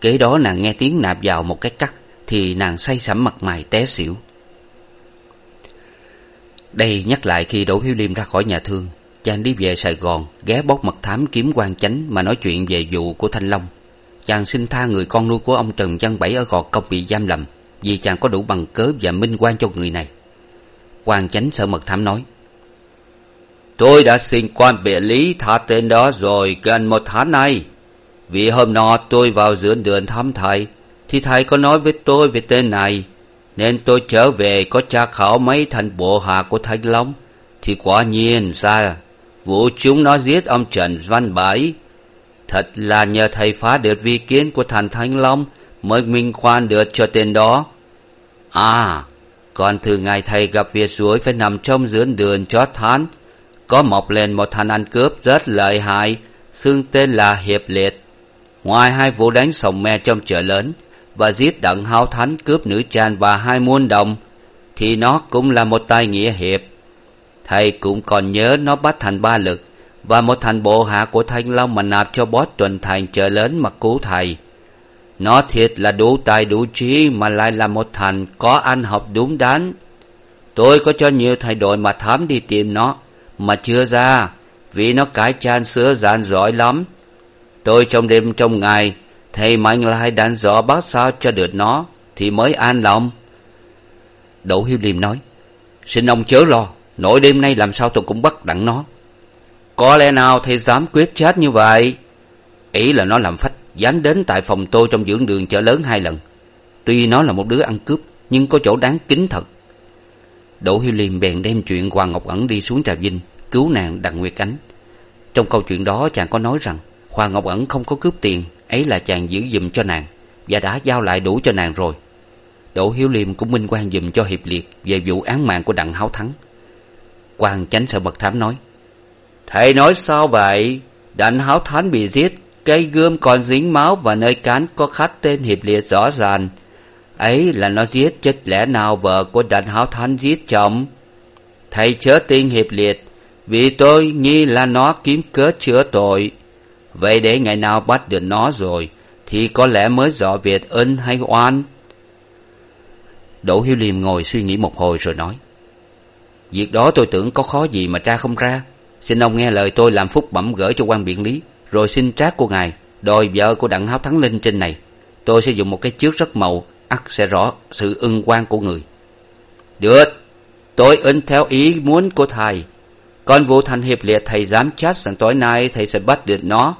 A: Kế đó nàng nghe tiếng nạp vào một cái cắt thì nàng say sẩm mặt mày té xỉu. Đây nhắc lại khi đỗ hiếu liêm ra khỏi nhà thương, chàng đi về sài gòn, ghé bóc mật thám kiếm quan chánh mà nói chuyện về vụ của thanh long. Chàng xin tha người con nuôi của ông trần văn bảy ở gò công bị giam lầm, vì chàng có đủ bằng cớ và minh quan cho người này. Quan chánh sợ mật thám nói, tôi đã xin quan bệ lý tha tên đó rồi, gần một tháng nay. Vì hôm nọ tôi vào giữa đường thăm thầy thì thầy có nói với tôi về tên này, nên tôi trở về có tra khảo mấy thành bộ hạ của thanh long. Thì quả nhiên ra, vụ chúng nó giết ông trần văn bảy thật là nhờ thầy phá được vi kiến của thành thanh long mới minh khoan được cho tên đó. À còn từ ngày thầy gặp việc suối phải nằm trong dưỡng đường chót thán, có mọc lên một thằng ăn cướp rất lợi hại, xưng tên là hiệp liệt. Ngoài hai vụ đánh sòng me trong chợ lớn và giết đặng háo thánh cướp nữ trang và hai muôn đồng, thì nó cũng là một tay nghĩa hiệp. Thầy cũng còn nhớ nó bắt thành ba lực và một thành bộ hạ của thanh long mà nạp cho bót tuần thành trở lớn mà cứu thầy. Nó thiệt là đủ tài đủ trí mà lại là một thành có ăn học đúng đắn. Tôi có cho nhiều thầy đội mà thám đi tìm nó, mà chưa ra, vì nó cái chan sữa dạn giỏi lắm. Tôi trong đêm trong ngày thầy mạnh lại đàn dò bác sao cho được nó, thì mới an lòng. Đỗ hiếu liêm nói, xin ông chớ lo, nỗi đêm nay làm sao tôi cũng bắt đặng nó. Có lẽ nào thầy dám quyết chết như vậy? Ý là nó làm phách, dám đến tại phòng tôi trong dưỡng đường chợ lớn hai lần. Tuy nó là một đứa ăn cướp, nhưng có chỗ đáng kính thật. Đỗ hiếu liêm bèn đem chuyện hoàng ngọc ẩn đi xuống trà vinh, cứu nàng đặng nguyệt ánh. Trong câu chuyện đó chàng có nói rằng, hoàng ngọc ẩn không có cướp tiền ấy là chàng giữ giùm cho nàng, và đã giao lại đủ cho nàng rồi. Đỗ hiếu liêm cũng minh quan giùm cho hiệp liệt về vụ án mạng của đặng háo thắng. Quan chánh sợ bậc thám nói, thầy nói sao vậy? Đặng háo thắng bị giết, cây gươm còn dính máu và nơi cán có khắc tên hiệp liệt rõ ràng. Ấy là nó giết chết lẽ nào vợ của đặng háo thắng giết chồng? Thầy chớ tin hiệp liệt, vì tôi nghi là nó kiếm cớ chữa tội vậy để ngày nào bắt được nó rồi, thì có lẽ mới rõ việc ân hay oan? Đỗ hiếu liêm ngồi suy nghĩ một hồi rồi nói. Việc đó tôi tưởng có khó gì mà tra không ra. Xin ông nghe lời tôi làm phúc bẩm gửi cho quan biện lý, rồi xin trác của ngài, đòi vợ của đặng háo thắng linh trên này. Tôi sẽ dùng một cái chước rất màu, ắt sẽ rõ sự ưng quan của người. Được, tôi in theo ý muốn của thầy còn vụ thành hiệp liệt, thầy dám chắc rằng tối nay, thầy sẽ bắt được nó.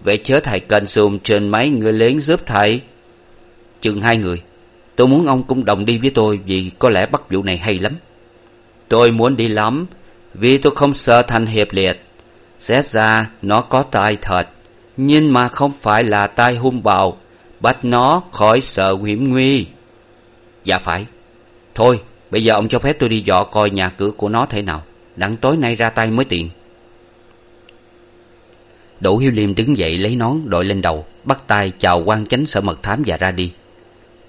A: Vậy chớ thầy cần dùng trên mấy người lính giúp thầy. Chừng hai người, tôi muốn ông cũng đồng đi với tôi vì có lẽ bắt vụ này hay lắm. Tôi muốn đi lắm, vì tôi không sợ thành hiệp liệt. Xét ra, nó có tai thật, nhưng mà không phải là tai hung bạo, bắt nó khỏi sợ hiểm nguy. Dạ phải. Thôi, bây giờ ông cho phép tôi đi dò coi nhà cửa của nó thế nào đặng tối nay ra tay mới tiện. Đỗ hiếu liêm đứng dậy lấy nón đội lên đầu, bắt tay chào quan chánh sở mật thám và ra đi.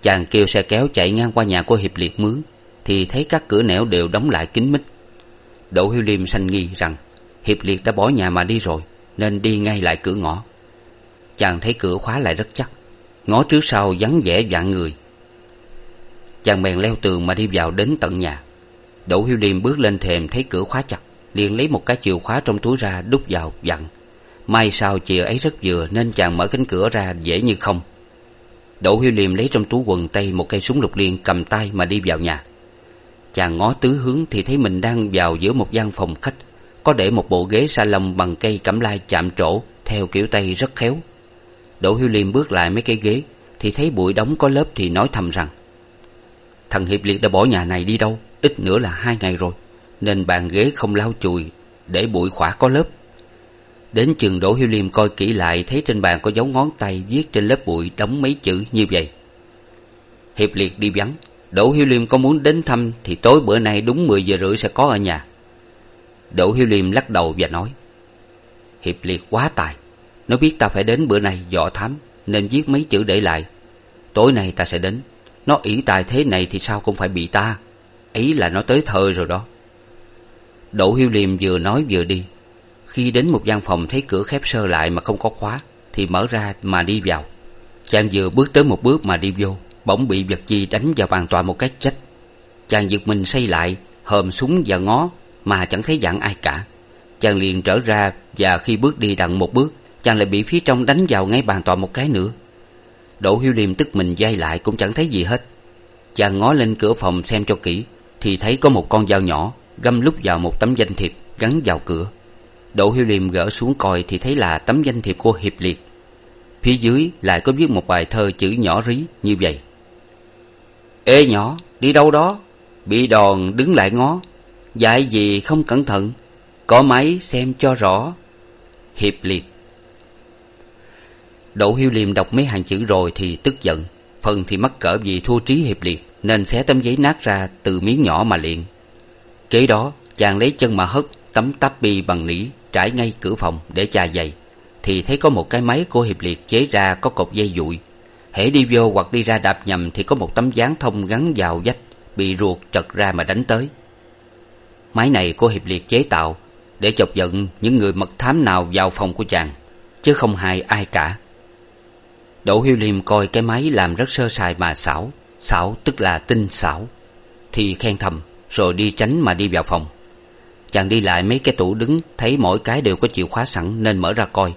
A: Chàng kêu xe kéo chạy ngang qua nhà của hiệp liệt mướn, thì thấy các cửa nẻo đều đóng lại kín mít. Đỗ hiếu liêm sanh nghi rằng hiệp liệt đã bỏ nhà mà đi rồi, nên đi ngay lại cửa ngõ. Chàng thấy cửa khóa lại rất chắc ngõ trước sau vắng vẻ vạn người. Chàng bèn leo tường mà đi vào đến tận nhà đỗ hiếu liêm bước lên thềm thấy cửa khóa chặt, liền lấy một cái chìa khóa trong túi ra đút vào, dặn may sao chìa ấy rất vừa, nên chàng mở cánh cửa ra dễ như không. Đỗ hiếu liêm lấy trong túi quần tây một cây súng lục liên cầm tay mà đi vào nhà. Chàng ngó tứ hướng thì thấy mình đang vào giữa một gian phòng khách, có để một bộ ghế sa lông bằng cây cẩm lai chạm trổ, theo kiểu tây rất khéo. Đỗ hiếu liêm bước lại mấy cái ghế thì thấy bụi đóng có lớp thì nói thầm rằng, thằng hiệp liệt đã bỏ nhà này đi đâu? Ít nữa là hai ngày rồi, nên bàn ghế không lau chùi, để bụi khỏa có lớp. Đến chừng đỗ hiếu liêm coi kỹ lại, thấy trên bàn có dấu ngón tay viết trên lớp bụi đóng mấy chữ như vậy. Hiệp liệt đi vắng, đỗ hiếu liêm có muốn đến thăm thì tối bữa nay đúng mười giờ rưỡi sẽ có ở nhà. Đỗ hiếu liêm lắc đầu và nói, hiệp liệt quá tài, nó biết ta phải đến bữa nay dọ thám, nên viết mấy chữ để lại. Tối nay ta sẽ đến, nó ỷ tài thế này thì sao cũng phải bị ta ấy là nó tới thời rồi đó. Đỗ hiếu liêm vừa nói vừa đi. Khi đến một gian phòng thấy cửa khép sơ lại mà không có khóa, thì mở ra mà đi vào. Chàng vừa bước tới một bước mà đi vô, bỗng bị vật gì đánh vào bàn tòa một cái chết. chàng giật mình xây lại, hòm súng và ngó mà chẳng thấy dặn ai cả. Chàng liền trở ra và khi bước đi đặng một bước, chàng lại bị phía trong đánh vào ngay bàn tòa một cái nữa. Đỗ hiếu liêm tức mình dây lại cũng chẳng thấy gì hết. Chàng ngó lên cửa phòng xem cho kỹ thì thấy có một con dao nhỏ găm lúc vào một tấm danh thiệp gắn vào cửa. Đỗ hiếu liêm gỡ xuống coi thì thấy là tấm danh thiệp của hiệp liệt. Phía dưới lại có viết một bài thơ chữ nhỏ rí như vậy. Ê nhỏ, đi đâu đó? Bị đòn đứng lại ngó. Dạy gì không cẩn thận? Có máy xem cho rõ. Hiệp liệt. Đỗ hiếu liêm đọc mấy hàng chữ rồi thì tức giận. Phần thì mắc cỡ vì thua trí hiệp liệt nên xé tấm giấy nát ra từ miếng nhỏ mà liền. Kế đó, chàng lấy chân mà hất, tấm táp bi bằng nỉ, trải ngay cửa phòng để chà giày. Thì thấy có một cái máy của hiệp liệt chế ra có cột dây dụi. Hễ đi vô hoặc đi ra đạp nhầm thì có một tấm dáng thông gắn vào vách, bị ruột trật ra mà đánh tới. Máy này của hiệp liệt chế tạo để chọc giận những người mật thám nào vào phòng của chàng, chứ không hại ai cả. Đỗ hiếu liêm coi cái máy làm rất sơ sài mà xảo xảo tức là tinh xảo thì khen thầm, rồi đi tránh mà đi vào phòng. Chàng đi lại mấy cái tủ đứng, thấy mỗi cái đều có chìa khóa sẵn nên mở ra coi.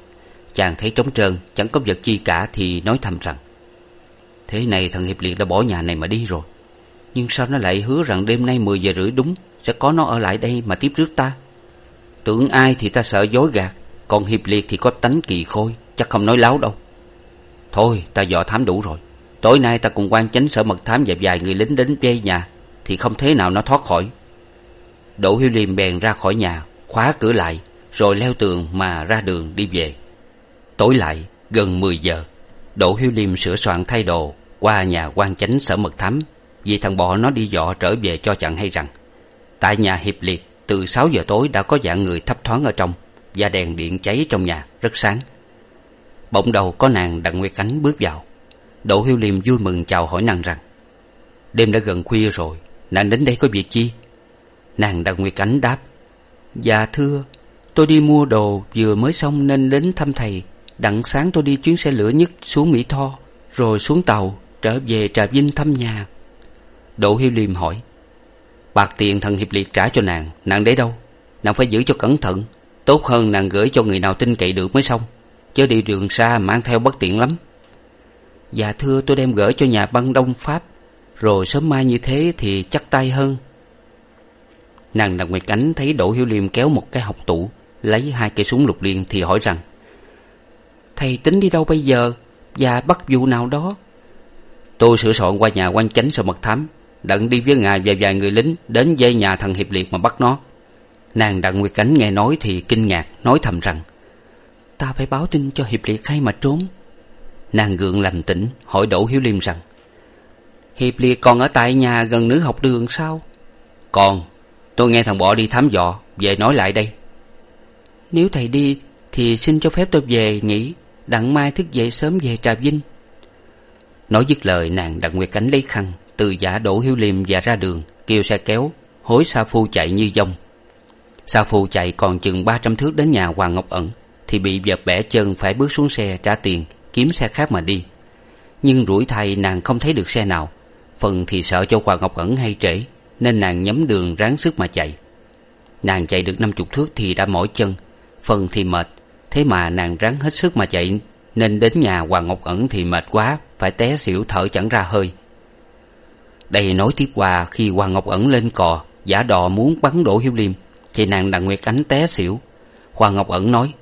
A: Chàng thấy trống trơn, chẳng có vật chi cả thì nói thầm rằng, thế này thằng hiệp liệt đã bỏ nhà này mà đi rồi. Nhưng sao nó lại hứa rằng đêm nay mười giờ rưỡi đúng, sẽ có nó ở lại đây mà tiếp rước ta? Tưởng ai thì ta sợ dối gạt, còn hiệp liệt thì có tánh kỳ khôi, chắc không nói láo đâu. Thôi, ta dò thám đủ rồi tối nay ta cùng quan chánh sở mật thám và vài người lính đến vây nhà, thì không thế nào nó thoát khỏi. Đỗ hiếu liêm bèn ra khỏi nhà, khóa cửa lại, rồi leo tường mà ra đường đi về. Tối lại, gần mười giờ, đỗ hiếu liêm sửa soạn thay đồ, qua nhà quan chánh sở mật thám, vì thằng bọ nó đi dọ trở về cho chặn hay rằng. Tại nhà hiệp liệt, từ sáu giờ tối đã có dạng người thấp thoáng ở trong, và đèn điện cháy trong nhà, rất sáng. Bỗng đầu có nàng đặng nguyệt ánh bước vào đỗ hiếu liêm vui mừng chào hỏi nàng rằng, đêm đã gần khuya rồi, nàng đến đây có việc chi? Nàng đặng nguyệt ánh đáp dạ thưa, tôi đi mua đồ vừa mới xong nên đến thăm thầy. Đặng sáng tôi đi chuyến xe lửa nhất xuống mỹ tho, rồi xuống tàu, trở về trà vinh thăm nhà. Đỗ hiếu liêm hỏi, bạc tiền thần hiệp liệt trả cho nàng nàng để đâu? Nàng phải giữ cho cẩn thận, tốt hơn nàng gửi cho người nào tin cậy được mới xong. Chớ đi đường xa mang theo bất tiện lắm dạ thưa, tôi đem gửi cho nhà băng đông pháp. Rồi sớm mai như thế thì chắc tay hơn. Nàng đặng nguyệt ánh thấy đỗ hiếu liêm kéo một cái học tủ, lấy hai cây súng lục liên thì hỏi rằng, thầy tính đi đâu bây giờ? Và bắt vụ nào đó? Tôi sửa soạn qua nhà quan chánh rồi mật thám, đặng đi với ngài và vài người lính đến dây nhà thằng hiệp liệt mà bắt nó. Nàng đặng nguyệt ánh nghe nói thì kinh ngạc, nói thầm rằng, ta phải báo tin cho hiệp liệt hay mà trốn nàng gượng làm tỉnh hỏi đỗ hiếu liêm rằng, hiệp liệt còn ở tại nhà gần nữ học đường sao? Còn, tôi nghe thằng bọ đi thám dò, về nói lại đây. Nếu thầy đi thì xin cho phép tôi về nghỉ, đặng mai thức dậy sớm về trà vinh. Nói dứt lời, nàng đặng nguyệt cánh lấy khăn, từ giả đỗ hiếu liêm và ra đường, kêu xe kéo, hối sa phu chạy như dông. Sa phu chạy còn chừng ba trăm thước đến nhà hoàng ngọc ẩn, thì bị vợt bẻ chân phải bước xuống xe trả tiền kiếm xe khác mà đi. Nhưng rủi thay nàng không thấy được xe nào. Phần thì sợ cho hoàng ngọc ẩn hay trễ, nên nàng nhắm đường ráng sức mà chạy. Nàng chạy được năm chục thước thì đã mỏi chân, phần thì mệt. Thế mà nàng ráng hết sức mà chạy, nên đến nhà hoàng ngọc ẩn thì mệt quá, phải té xỉu thở chẳng ra hơi. Đây nói tiếp qua, khi hoàng ngọc ẩn lên cò, giả đò muốn bắn đổ hiếu liêm, thì nàng đặng nguyệt ánh té xỉu. Hoàng ngọc ẩn nói,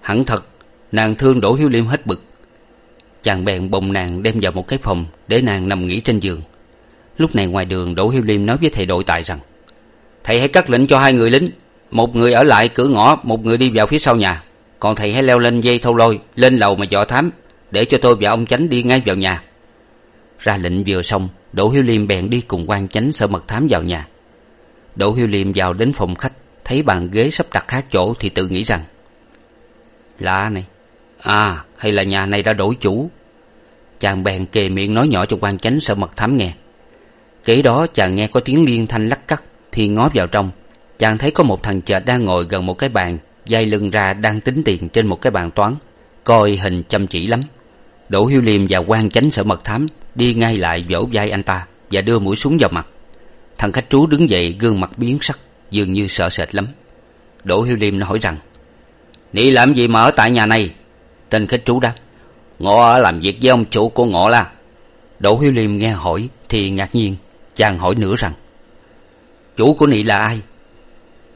A: hẳn thật nàng thương đỗ hiếu liêm hết bực. Chàng bèn bồng nàng đem vào một cái phòng để nàng nằm nghỉ trên giường. Lúc này ngoài đường đỗ hiếu liêm nói với thầy đội tài rằng, thầy hãy cắt lệnh cho hai người lính, một người ở lại cửa ngõ, một người đi vào phía sau nhà. Còn thầy hãy leo lên dây thâu lôi, lên lầu mà dò thám, để cho tôi và ông chánh đi ngay vào nhà. Ra lệnh vừa xong đỗ hiếu liêm bèn đi cùng quan chánh sở mật thám vào nhà. Đỗ hiếu liêm vào đến phòng khách, thấy bàn ghế sắp đặt khác chỗ thì tự nghĩ rằng, lạ này à hay là nhà này đã đổi chủ. Chàng bèn kề miệng nói nhỏ cho quan chánh sở mật thám nghe. Kế đó chàng nghe có tiếng liên thanh lắc cắt thì ngó vào trong. Chàng thấy có một thằng chợt đang ngồi gần một cái bàn d lưng ra đang tính tiền trên một cái bàn toán, coi hình chăm chỉ lắm. Đỗ hiếu liêm và quan chánh sở mật thám đi ngay lại vỗ vai anh ta và đưa mũi súng vào mặt. Thằng khách trú đứng dậy, gương mặt biến sắc, dường như sợ sệt lắm. Đỗ hiếu liêm nói rằng, nị làm gì mà ở tại nhà này? Tên khách trú đáp ngọ ở làm việc với ông chủ của ngọ la. Đỗ hiếu liêm nghe hỏi thì ngạc nhiên, chàng hỏi nữa rằng, chủ của nị là ai?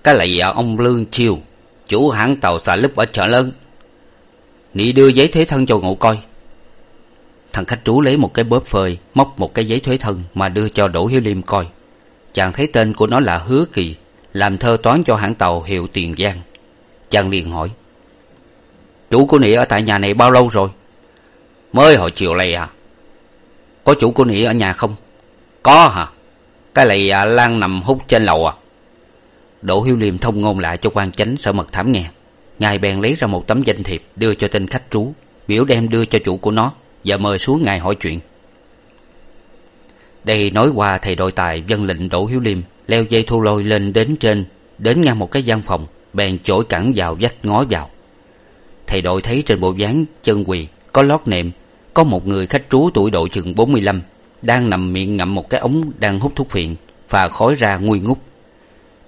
A: Cái lạy ông lương chiêu chủ hãng tàu xà lúp ở chợ lớn. Nị đưa giấy thuế thân cho ngộ coi. Thằng khách trú lấy một cái bóp phơi, móc một cái giấy thuế thân mà đưa cho đỗ hiếu liêm coi. Chàng thấy tên của nó là hứa kỳ, làm thơ toán cho hãng tàu hiệu tiền giang. Chàng liền hỏi chủ của nị ở tại nhà này bao lâu rồi? Mới hồi chiều này à? Có chủ của nị ở nhà không? Có hả? Cái lầy à, lan nằm hút trên lầu à? Đỗ hiếu liêm thông ngôn lại cho quan chánh sở mật thám nghe. Ngài bèn lấy ra một tấm danh thiệp đưa cho tên khách trú biểu đem đưa cho chủ của nó và mời xuống ngài hỏi chuyện. Đây nói qua thầy đội tài vân lệnh đỗ hiếu liêm leo dây thu lôi lên đến trên đến ngang một cái gian phòng bèn chổi cẳng vào vách ngó vào thầy đội thấy trên bộ dáng chân quỳ, có lót nệm, có một người khách trú tuổi độ chừng bốn mươi lăm, đang nằm miệng ngậm một cái ống đang hút thuốc phiện, phà khói ra nguôi ngút.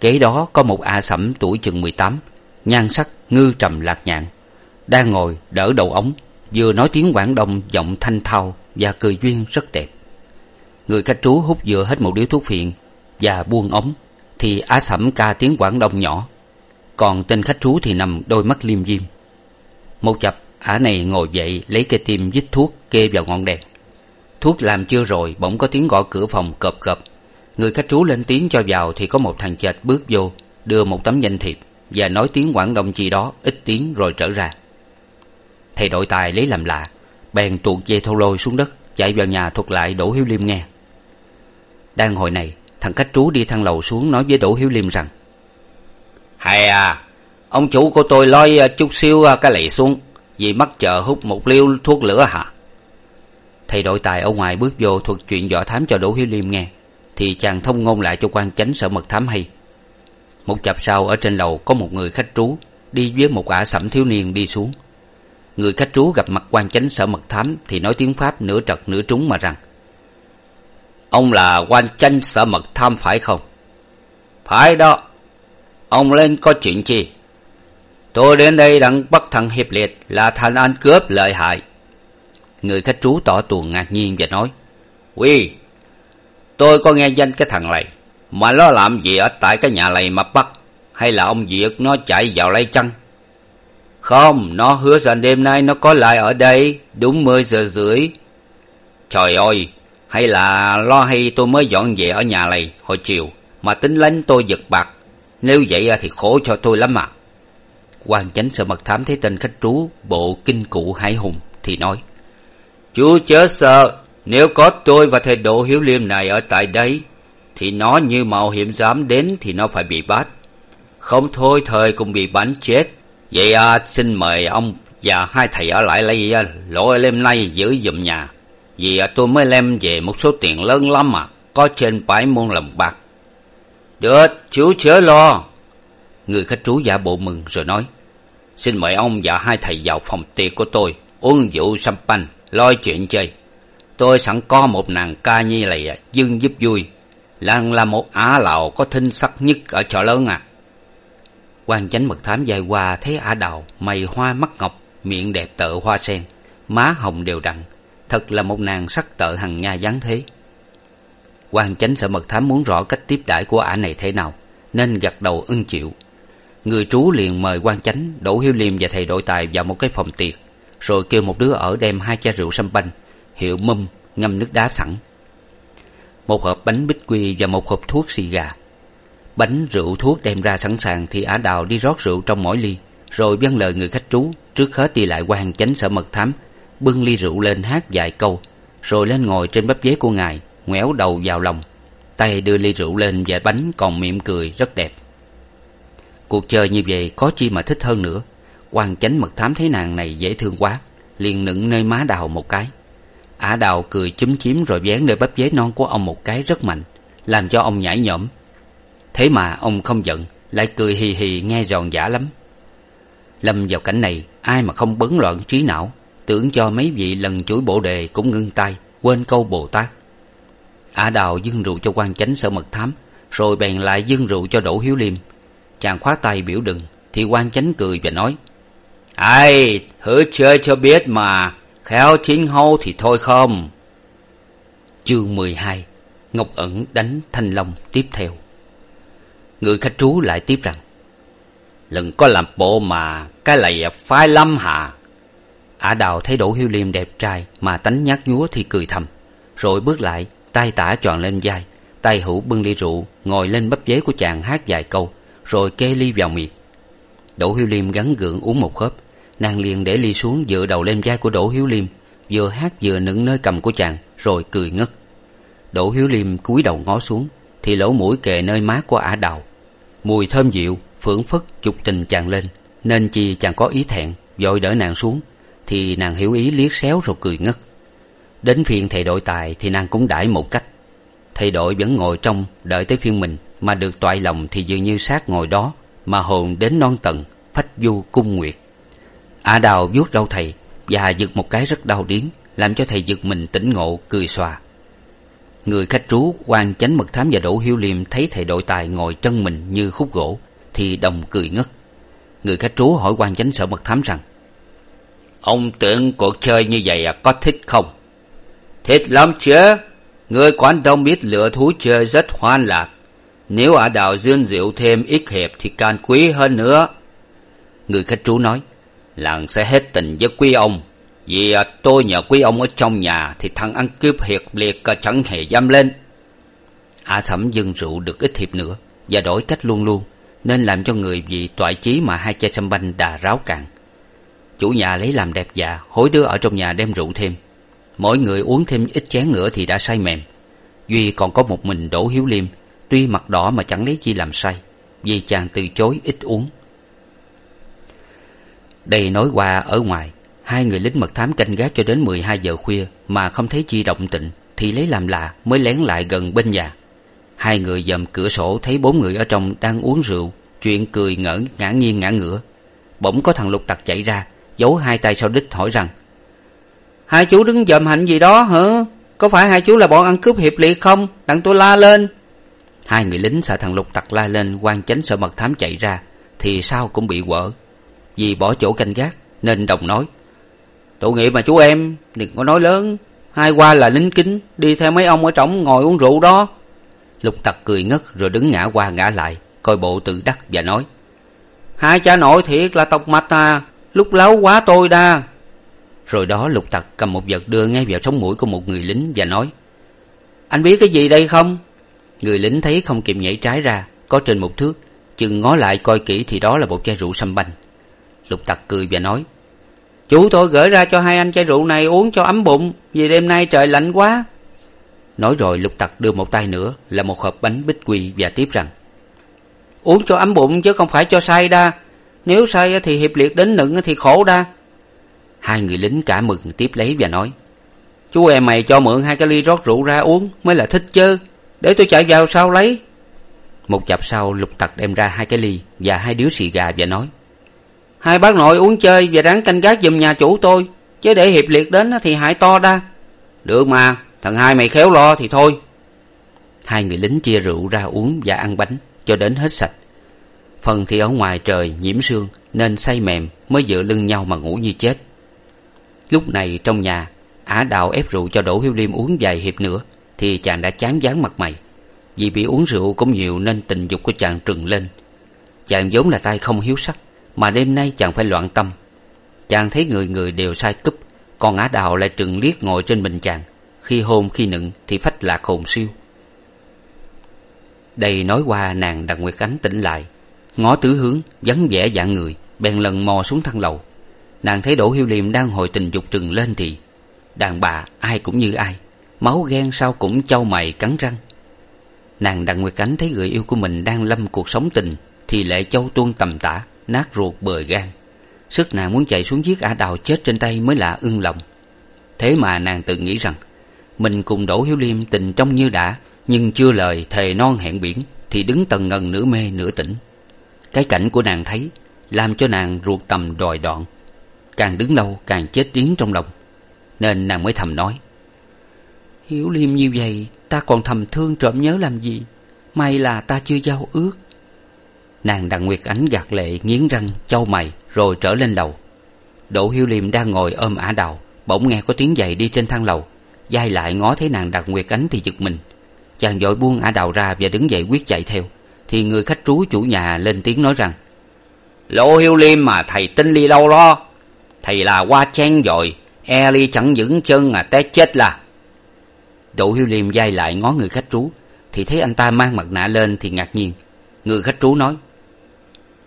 A: Kế đó có một a sẩm tuổi chừng mười tám, nhan sắc ngư trầm lạc nhạn, đang ngồi đỡ đầu ống, vừa nói tiếng quảng đông giọng thanh thao và cười duyên rất đẹp. Người khách trú hút vừa hết một điếu thuốc phiện và buông ống, thì á sẩm ca tiếng quảng đông nhỏ, còn tên khách trú thì nằm đôi mắt liêm diêm một chập, ả này ngồi dậy, lấy cây tim dít thuốc kê vào ngọn đèn. Thuốc làm chưa rồi, bỗng có tiếng gõ cửa phòng cộp cộp người khách trú lên tiếng cho vào thì có một thằng chệch bước vô, đưa một tấm danh thiệp và nói tiếng quảng đông chi đó, ít tiếng rồi trở ra. Thầy đội tài lấy làm lạ, bèn tuột dây thâu lôi xuống đất, chạy vào nhà thuật lại đỗ hiếu liêm nghe. Đang hồi này, thằng khách trú đi thang lầu xuống nói với đỗ hiếu liêm rằng, hay à ông chủ của tôi lôi ờ, chút xíu ờ, cái lị xuống, vì mắc chờ hút một liêu thuốc lửa hả? Thầy đội tài ở ngoài bước vô thuật chuyện võ thám cho đỗ hiếu liêm nghe, thì chàng thông ngôn lại cho quan chánh sở mật thám hay. Một chập sau, ở trên lầu có một người khách trú, đi với một ả sẩm thiếu niên đi xuống. Người khách trú gặp mặt quan chánh sở mật thám thì nói tiếng pháp nửa trật nửa trúng mà rằng, ông là quan chánh sở mật thám phải không? Phải đó. Ông lên có chuyện chi? Tôi đến đây đặng bắt thằng hiệp liệt là thằng ăn cướp lợi hại. Người khách trú tỏ tuồng ngạc nhiên và nói quy tôi có nghe danh cái thằng này, mà nó làm gì ở tại cái nhà này mà bắt? Hay là ông việt nó chạy vào lấy chăng? Không, nó hứa rằng đêm nay nó có lại ở đây, đúng mười giờ rưỡi. Trời ơi, hay là lo hay tôi mới dọn về ở nhà này hồi chiều, mà tính lánh tôi giật bạc. Nếu vậy thì khổ cho tôi lắm à quan chánh sợ mật thám thấy tên khách trú bộ kinh cụ hải hùng thì nói chú chớ sợ nếu có tôi và thầy độ hiếu liêm này ở tại đây thì nó như mạo hiểm dám đến thì nó phải bị bắt. Không thôi thời cũng bị bắn chết. Vậy à, xin mời ông và hai thầy ở lại lấy à, lỗi lem nay giữ giùm nhà. Vì à, tôi mới lem về một số tiền lớn lắm mà có trên bảy muôn lồng bạc. Được chú chớ lo người khách trú giả bộ mừng rồi nói, xin mời ông và hai thầy vào phòng tiệc của tôi, uống rượu champagne, lo chuyện chơi. Tôi sẵn có một nàng ca như này dưng giúp vui. Lan là một ả lào có thinh sắc nhất ở chợ lớn à. Quan chánh mật thám dài qua thấy ả đào, mày hoa mắt ngọc, miệng đẹp tợ hoa sen, má hồng đều đặn. Thật là một nàng sắc tợ hằng nha dáng thế. Quan chánh sợ mật thám muốn rõ cách tiếp đãi của ả này thế nào, nên gật đầu ưng chịu người trú liền mời quan chánh đỗ hiếu liêm và thầy đội tài vào một cái phòng tiệc, rồi kêu một đứa ở đem hai chai rượu sâm banh, hiệu mâm, ngâm nước đá sẵn. Một hộp bánh bích quy và một hộp thuốc xì gà. Bánh rượu thuốc đem ra sẵn sàng thì ả đào đi rót rượu trong mỗi ly, rồi vâng lời người khách trú, trước hết đi lại quan chánh sở mật thám, bưng ly rượu lên hát vài câu, rồi lên ngồi trên bắp ghế của ngài, ngoéo đầu vào lòng, tay đưa ly rượu lên và bánh còn mỉm cười, rất đẹp cuộc chơi như vậy có chi mà thích hơn nữa. Quan chánh mật thám thấy nàng này dễ thương quá, liền nựng nơi má đào một cái. Ả đào cười chúm chím rồi vén nơi bắp dế non của ông một cái rất mạnh, làm cho ông nhảy nhõm. Thế mà ông không giận, lại cười hì hì nghe giòn giả lắm. Lâm vào cảnh này, ai mà không bấn loạn trí não, tưởng cho mấy vị lần chuỗi bộ đề cũng ngưng tay, quên câu bồ tát. Ả đào dâng rượu cho quan chánh sở mật thám, rồi bèn lại dâng rượu cho đỗ hiếu liêm chàng khoát tay biểu đừng, thì quan chánh cười và nói, ai thử chơi cho biết mà, khéo chín hâu thì thôi không. Chương mười hai, ngọc ẩn đánh thanh long tiếp theo. Người khách trú lại tiếp rằng, lần có làm bộ mà, cái lầy phái lắm hà ả đào thấy đỗ hiếu liêm đẹp trai mà tánh nhát nhúa thì cười thầm, rồi bước lại, tay tả tròn lên vai, tay hữu bưng ly rượu, ngồi lên bắp dế của chàng hát vài câu rồi kê ly vào miệng. Đỗ hiếu liêm gắn gượng uống một hớp nàng liền để ly xuống, dựa đầu lên vai của đỗ hiếu liêm, vừa hát vừa nựng nơi cầm của chàng, rồi cười ngất. Đỗ hiếu liêm cúi đầu ngó xuống, thì lỗ mũi kề nơi má của ả đào. Mùi thơm dịu, phưởng phất dục tình chàng lên, nên chi chàng có ý thẹn vội đỡ nàng xuống, thì nàng hiểu ý liếc xéo rồi cười ngất. Đến phiên thầy đội tài thì nàng cũng đãi một cách. Thầy đội vẫn ngồi trong, đợi tới phiên mình mà được toại lòng thì dường như sát ngồi đó, mà hồn đến non tầng, phách du cung nguyệt. Ả đào vuốt râu thầy và giật một cái rất đau điếng, làm cho thầy giật mình tỉnh ngộ, cười xòa. Người khách trú quan chánh mật thám và đỗ hiếu liêm thấy thầy đội tài ngồi chân mình như khúc gỗ, thì đồng cười ngất. Người khách trú hỏi quan chánh sở mật thám rằng, ông tưởng cuộc chơi như vậy à có thích không? Thích lắm chứ. Người quán đông biết lựa thú chơi rất hoan lạc nếu ả đào dương diệu thêm ít hiệp thì càng quý hơn nữa. Người khách trú nói, làng sẽ hết tình với quý ông. Vì à, tôi nhờ quý ông ở trong nhà thì thằng ăn cướp hiệt liệt à, chẳng hề dám lên. Ả thẩm dưng rượu được ít hiệp nữa và đổi cách luôn luôn, nên làm cho người vì toại chí mà hai chai sâm banh đà ráo cạn chủ nhà lấy làm đẹp dạ hối đứa ở trong nhà đem rượu thêm. Mỗi người uống thêm ít chén nữa thì đã say mềm. Duy còn có một mình đỗ hiếu liêm tuy mặt đỏ mà chẳng lấy chi làm say vì chàng từ chối ít uống. Đây nói qua ở ngoài, hai người lính mật thám canh gác cho đến mười hai giờ khuya mà không thấy chi động tịnh thì lấy làm lạ mới lén lại gần bên nhà. Hai người dòm cửa sổ thấy bốn người ở trong đang uống rượu, chuyện cười ngỡ ngã nghiêng ngã ngửa. Bỗng có thằng lục tặc chạy ra, giấu hai tay sau đít hỏi rằng, hai chú đứng dòm hạnh gì đó hả? Có phải hai chú là bọn ăn cướp hiệp liệt không? Đặng tôi la lên hai người lính sợ thằng lục tặc la lên, quan chánh sợ mật thám chạy ra, thì sao cũng bị quở. Vì bỏ chỗ canh gác, nên đồng nói tội nghiệp mà chú em, đừng có nói lớn. Hai qua là lính kính, đi theo mấy ông ở trỏng ngồi uống rượu đó. Lục tặc cười ngất rồi đứng ngã qua ngã lại, coi bộ tự đắc và nói, hai cha nội thiệt là tộc mạch à lúc láo quá tôi đa. Rồi đó lục tặc cầm một vật đưa ngay vào sống mũi của một người lính và nói, anh biết cái gì đây không? Người lính thấy không kịp nhảy trái ra, có trên một thước, chừng ngó lại coi kỹ thì đó là một chai rượu sâm banh. Lục tặc cười và nói, chú tôi gửi ra cho hai anh chai rượu này uống cho ấm bụng, vì đêm nay trời lạnh quá. Nói rồi lục tặc đưa một tay nữa, là một hộp bánh bích quy và tiếp rằng, uống cho ấm bụng chứ không phải cho say đa. Nếu say thì hiệp liệt đến nựng thì khổ đa. Hai người lính cả mừng tiếp lấy và nói, chú em mày cho mượn hai cái ly rót rượu ra uống mới là thích chứ để tôi chạy vào sau lấy. Một chập sau lục tặc đem ra hai cái ly và hai điếu xì gà và nói, hai bác nội uống chơi và ráng canh gác giùm nhà chủ tôi, chứ để hiệp liệt đến thì hại to đa. Được mà, thằng hai mày khéo lo thì thôi. Hai người lính chia rượu ra uống và ăn bánh cho đến hết sạch. Phần thì ở ngoài trời nhiễm sương nên say mềm mới dựa lưng nhau mà ngủ như chết. Lúc này trong nhà ả đào ép rượu cho đỗ hiếu liêm uống vài hiệp nữa thì chàng đã chán dán mặt mày. Vì bị uống rượu cũng nhiều nên tình dục của chàng trừng lên. Chàng vốn là tay không hiếu sắc, mà đêm nay chàng phải loạn tâm. Chàng thấy người người đều sai cúp, còn ả đào lại trừng liếc ngồi trên mình chàng. Khi hôn khi nựng thì phách lạc hồn siêu. Đây nói qua, nàng đặng nguyệt ánh tỉnh lại. Ngó tứ hướng, vắng vẻ dạng người, bèn lần mò xuống thang lầu. Nàng thấy đỗ hiếu liêm đang hồi tình dục trừng lên thì, đàn bà ai cũng như ai máu ghen sao cũng châu mày cắn răng. Nàng đặng nguyệt ánh thấy người yêu của mình đang lâm cuộc sống tình, thì lệ châu tuôn tầm tã, nát ruột bời gan. Sức nàng muốn chạy xuống giết ả đào chết trên tay mới là ưng lòng. Thế mà nàng tự nghĩ rằng, mình cùng đỗ hiếu liêm tình trong như đã, nhưng chưa lời thề non hẹn biển, thì đứng tần ngần nửa mê nửa tỉnh. Cái cảnh của nàng thấy, làm cho nàng ruột tầm đòi đoạn. Càng đứng lâu, càng chết tiếng trong lòng. Nên nàng mới thầm nói hiếu liêm như vậy, ta còn thầm thương trộm nhớ làm gì? May là ta chưa giao ước. Nàng đặng nguyệt ánh gạt lệ, nghiến răng châu mày, rồi trở lên lầu. Đỗ hiếu liêm đang ngồi ôm ả đào, bỗng nghe có tiếng giày đi trên thang lầu. D lại ngó thấy nàng đặng nguyệt ánh thì giật mình. Chàng vội buông ả đào ra và đứng dậy quyết chạy theo. Thì người khách trú chủ nhà lên tiếng nói rằng, lỗ hiếu liêm mà thầy tin ly lâu lo. Thầy là qua chen rồi e ly chẳng vững chân à té chết là đỗ hiếu liêm d lại ngó người khách trú, thì thấy anh ta mang mặt nạ lên thì ngạc nhiên. Người khách trú nói,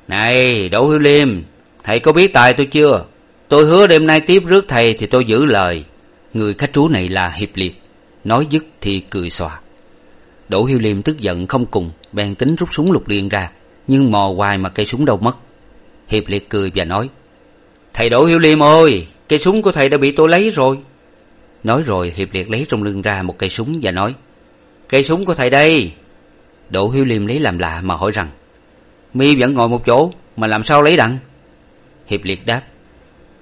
A: này, đỗ hiếu liêm, thầy có biết tài tôi chưa? Tôi hứa đêm nay tiếp rước thầy thì tôi giữ lời. Người khách trú này là hiệp liệt, nói dứt thì cười xòa. Đỗ hiếu liêm tức giận không cùng, bèn tính rút súng lục liên ra, nhưng mò hoài mà cây súng đâu mất. Hiệp liệt cười và nói, thầy đỗ hiếu liêm ơi, cây súng của thầy đã bị tôi lấy rồi nói rồi hiệp liệt lấy trong lưng ra một cây súng và nói, cây súng của thầy đây. Đỗ hiếu liêm lấy làm lạ mà hỏi rằng, mi vẫn ngồi một chỗ, mà làm sao lấy đặng? Hiệp liệt đáp,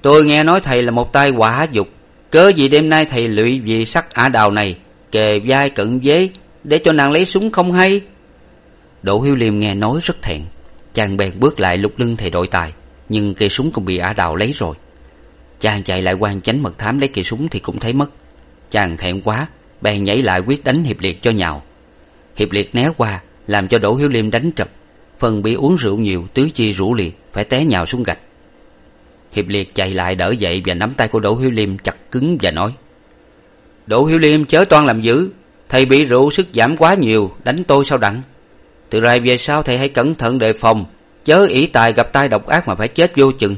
A: tôi nghe nói thầy là một tay quả dục. Cớ gì đêm nay thầy lụy vì sắc ả đào này, kề vai cận vế, để cho nàng lấy súng không hay? Đỗ hiếu liêm nghe nói rất thẹn, chàng bèn bước lại lục lưng thầy đội tài, nhưng cây súng cũng bị ả đào lấy rồi chàng chạy lại quan chánh mật thám lấy cây súng thì cũng thấy mất. Chàng thẹn quá, bèn nhảy lại quyết đánh hiệp liệt cho nhào. Hiệp liệt né qua, làm cho đỗ hiếu liêm đánh trật phần bị uống rượu nhiều, tứ chi rũ liệt, phải té nhào xuống gạch. Hiệp liệt chạy lại đỡ dậy và nắm tay của đỗ hiếu liêm chặt cứng và nói, đỗ hiếu liêm chớ toan làm dữ. Thầy bị rượu sức giảm quá nhiều, đánh tôi sao đặng? Từ rày về sau thầy hãy cẩn thận đề phòng. Chớ ỷ tài gặp tai độc ác mà phải chết vô chừng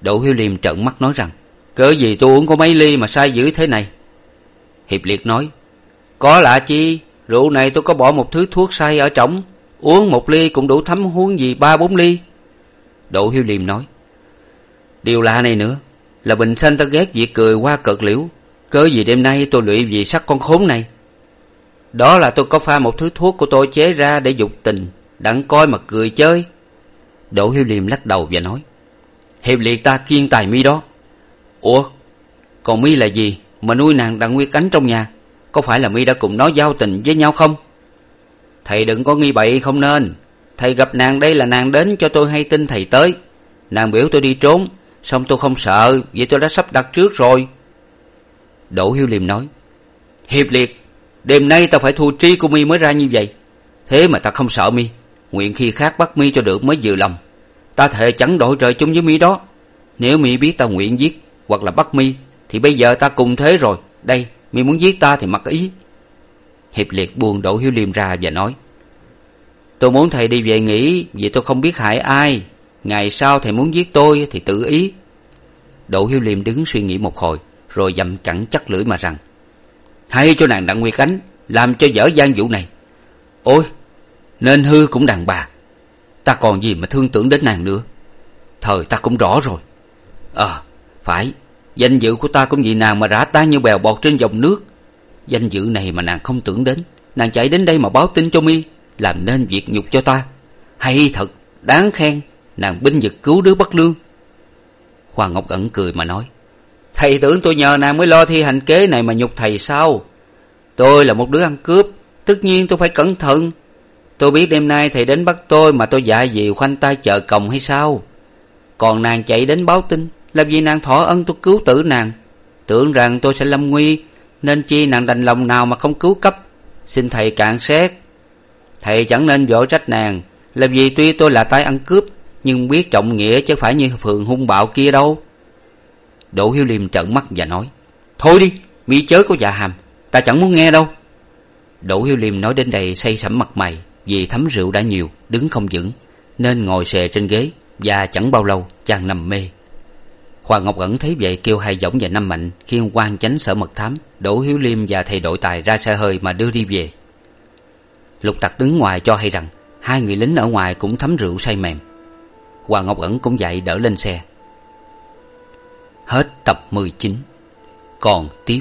A: đỗ hiếu liêm trợn mắt nói rằng, cớ gì tôi uống có mấy ly mà sai dữ thế này? Hiệp liệt nói, có lạ chi, rượu này tôi có bỏ một thứ thuốc say ở trỏng, uống một ly cũng đủ thấm huống gì ba bốn ly. Đỗ hiếu liêm nói, điều lạ này nữa, là bình sanh ta ghét việc cười qua cợt liễu, cớ gì đêm nay tôi lụy vì sắc con khốn này? Đó là tôi có pha một thứ thuốc của tôi chế ra để dục tình, đặng coi mà cười chơi. Đỗ hiếu liêm lắc đầu và nói hiệp liệt ta kiên tài mi đó. Ủa, còn mi là gì mà nuôi nàng đặng nguyên cánh trong nhà? Có phải là mi đã cùng nó giao tình với nhau không? Thầy đừng có nghi bậy không nên. Thầy gặp nàng đây là nàng đến cho tôi hay tin thầy tới. Nàng biểu tôi đi trốn, xong tôi không sợ, vì tôi đã sắp đặt trước rồi. Đỗ hiếu liêm nói, hiệp liệt, đêm nay ta phải thua tri của mi mới ra như vậy. Thế mà ta không sợ mi, nguyện khi khác bắt mi cho được mới vừa lòng ta thề chẳng đội trời chung với mi đó. Nếu mi biết ta nguyện giết hoặc là bắt mi, thì bây giờ ta cùng thế rồi. Đây, mi muốn giết ta thì mặc ý. Hiệp liệt buông đỗ hiếu liêm ra và nói, tôi muốn thầy đi về nghỉ vì tôi không biết hại ai. Ngày sau thầy muốn giết tôi thì tự ý. Đỗ hiếu liêm đứng suy nghĩ một hồi, rồi dầm cẳng chắc lưỡi mà rằng, hay cho nàng đặng nguyệt ánh, làm cho dở gian vụ này. Ôi, nên hư cũng đàn bà ta còn gì mà thương tưởng đến nàng nữa. Thời ta cũng rõ rồi. Ờ phải. Danh dự của ta cũng vì nàng mà rã tan như bèo bọt trên dòng nước. Danh dự này mà nàng không tưởng đến. Nàng chạy đến đây mà báo tin cho mi, làm nên việc nhục cho ta. Hay thật, đáng khen, nàng binh vực cứu đứa bất lương. Hoàng ngọc ẩn cười mà nói, thầy tưởng tôi nhờ nàng mới lo thi hành kế này mà nhục thầy sao? Tôi là một đứa ăn cướp, tất nhiên tôi phải cẩn thận tôi biết đêm nay thầy đến bắt tôi mà tôi dạ gì khoanh tay chờ còng hay sao? Còn nàng chạy đến báo tin, làm gì nàng thọ ân tôi cứu tử nàng? Tưởng rằng tôi sẽ lâm nguy, nên chi nàng đành lòng nào mà không cứu cấp? Xin thầy cạn xét. Thầy chẳng nên vỗ trách nàng, làm gì tuy tôi là tay ăn cướp, nhưng biết trọng nghĩa chứ phải như phường hung bạo kia đâu. Đỗ hiếu liêm trợn mắt và nói, thôi đi, mi chớ có dạ hàm, ta chẳng muốn nghe đâu. Đỗ hiếu liêm nói đến đây say sẩm mặt mày vì thấm rượu đã nhiều, đứng không vững, nên ngồi xề trên ghế và chẳng bao lâu chàng nằm mê. Hoàng ngọc ẩn thấy vậy kêu hai giọng và năm mạnh khiêng quan chánh sở mật thám đỗ hiếu liêm và thầy đội tài ra xe hơi mà đưa đi về. Lục tặc đứng ngoài cho hay rằng hai người lính ở ngoài cũng thấm rượu say mềm. Hoàng ngọc ẩn cũng dậy đỡ lên xe. Hết tập mười chín. Còn tiếp.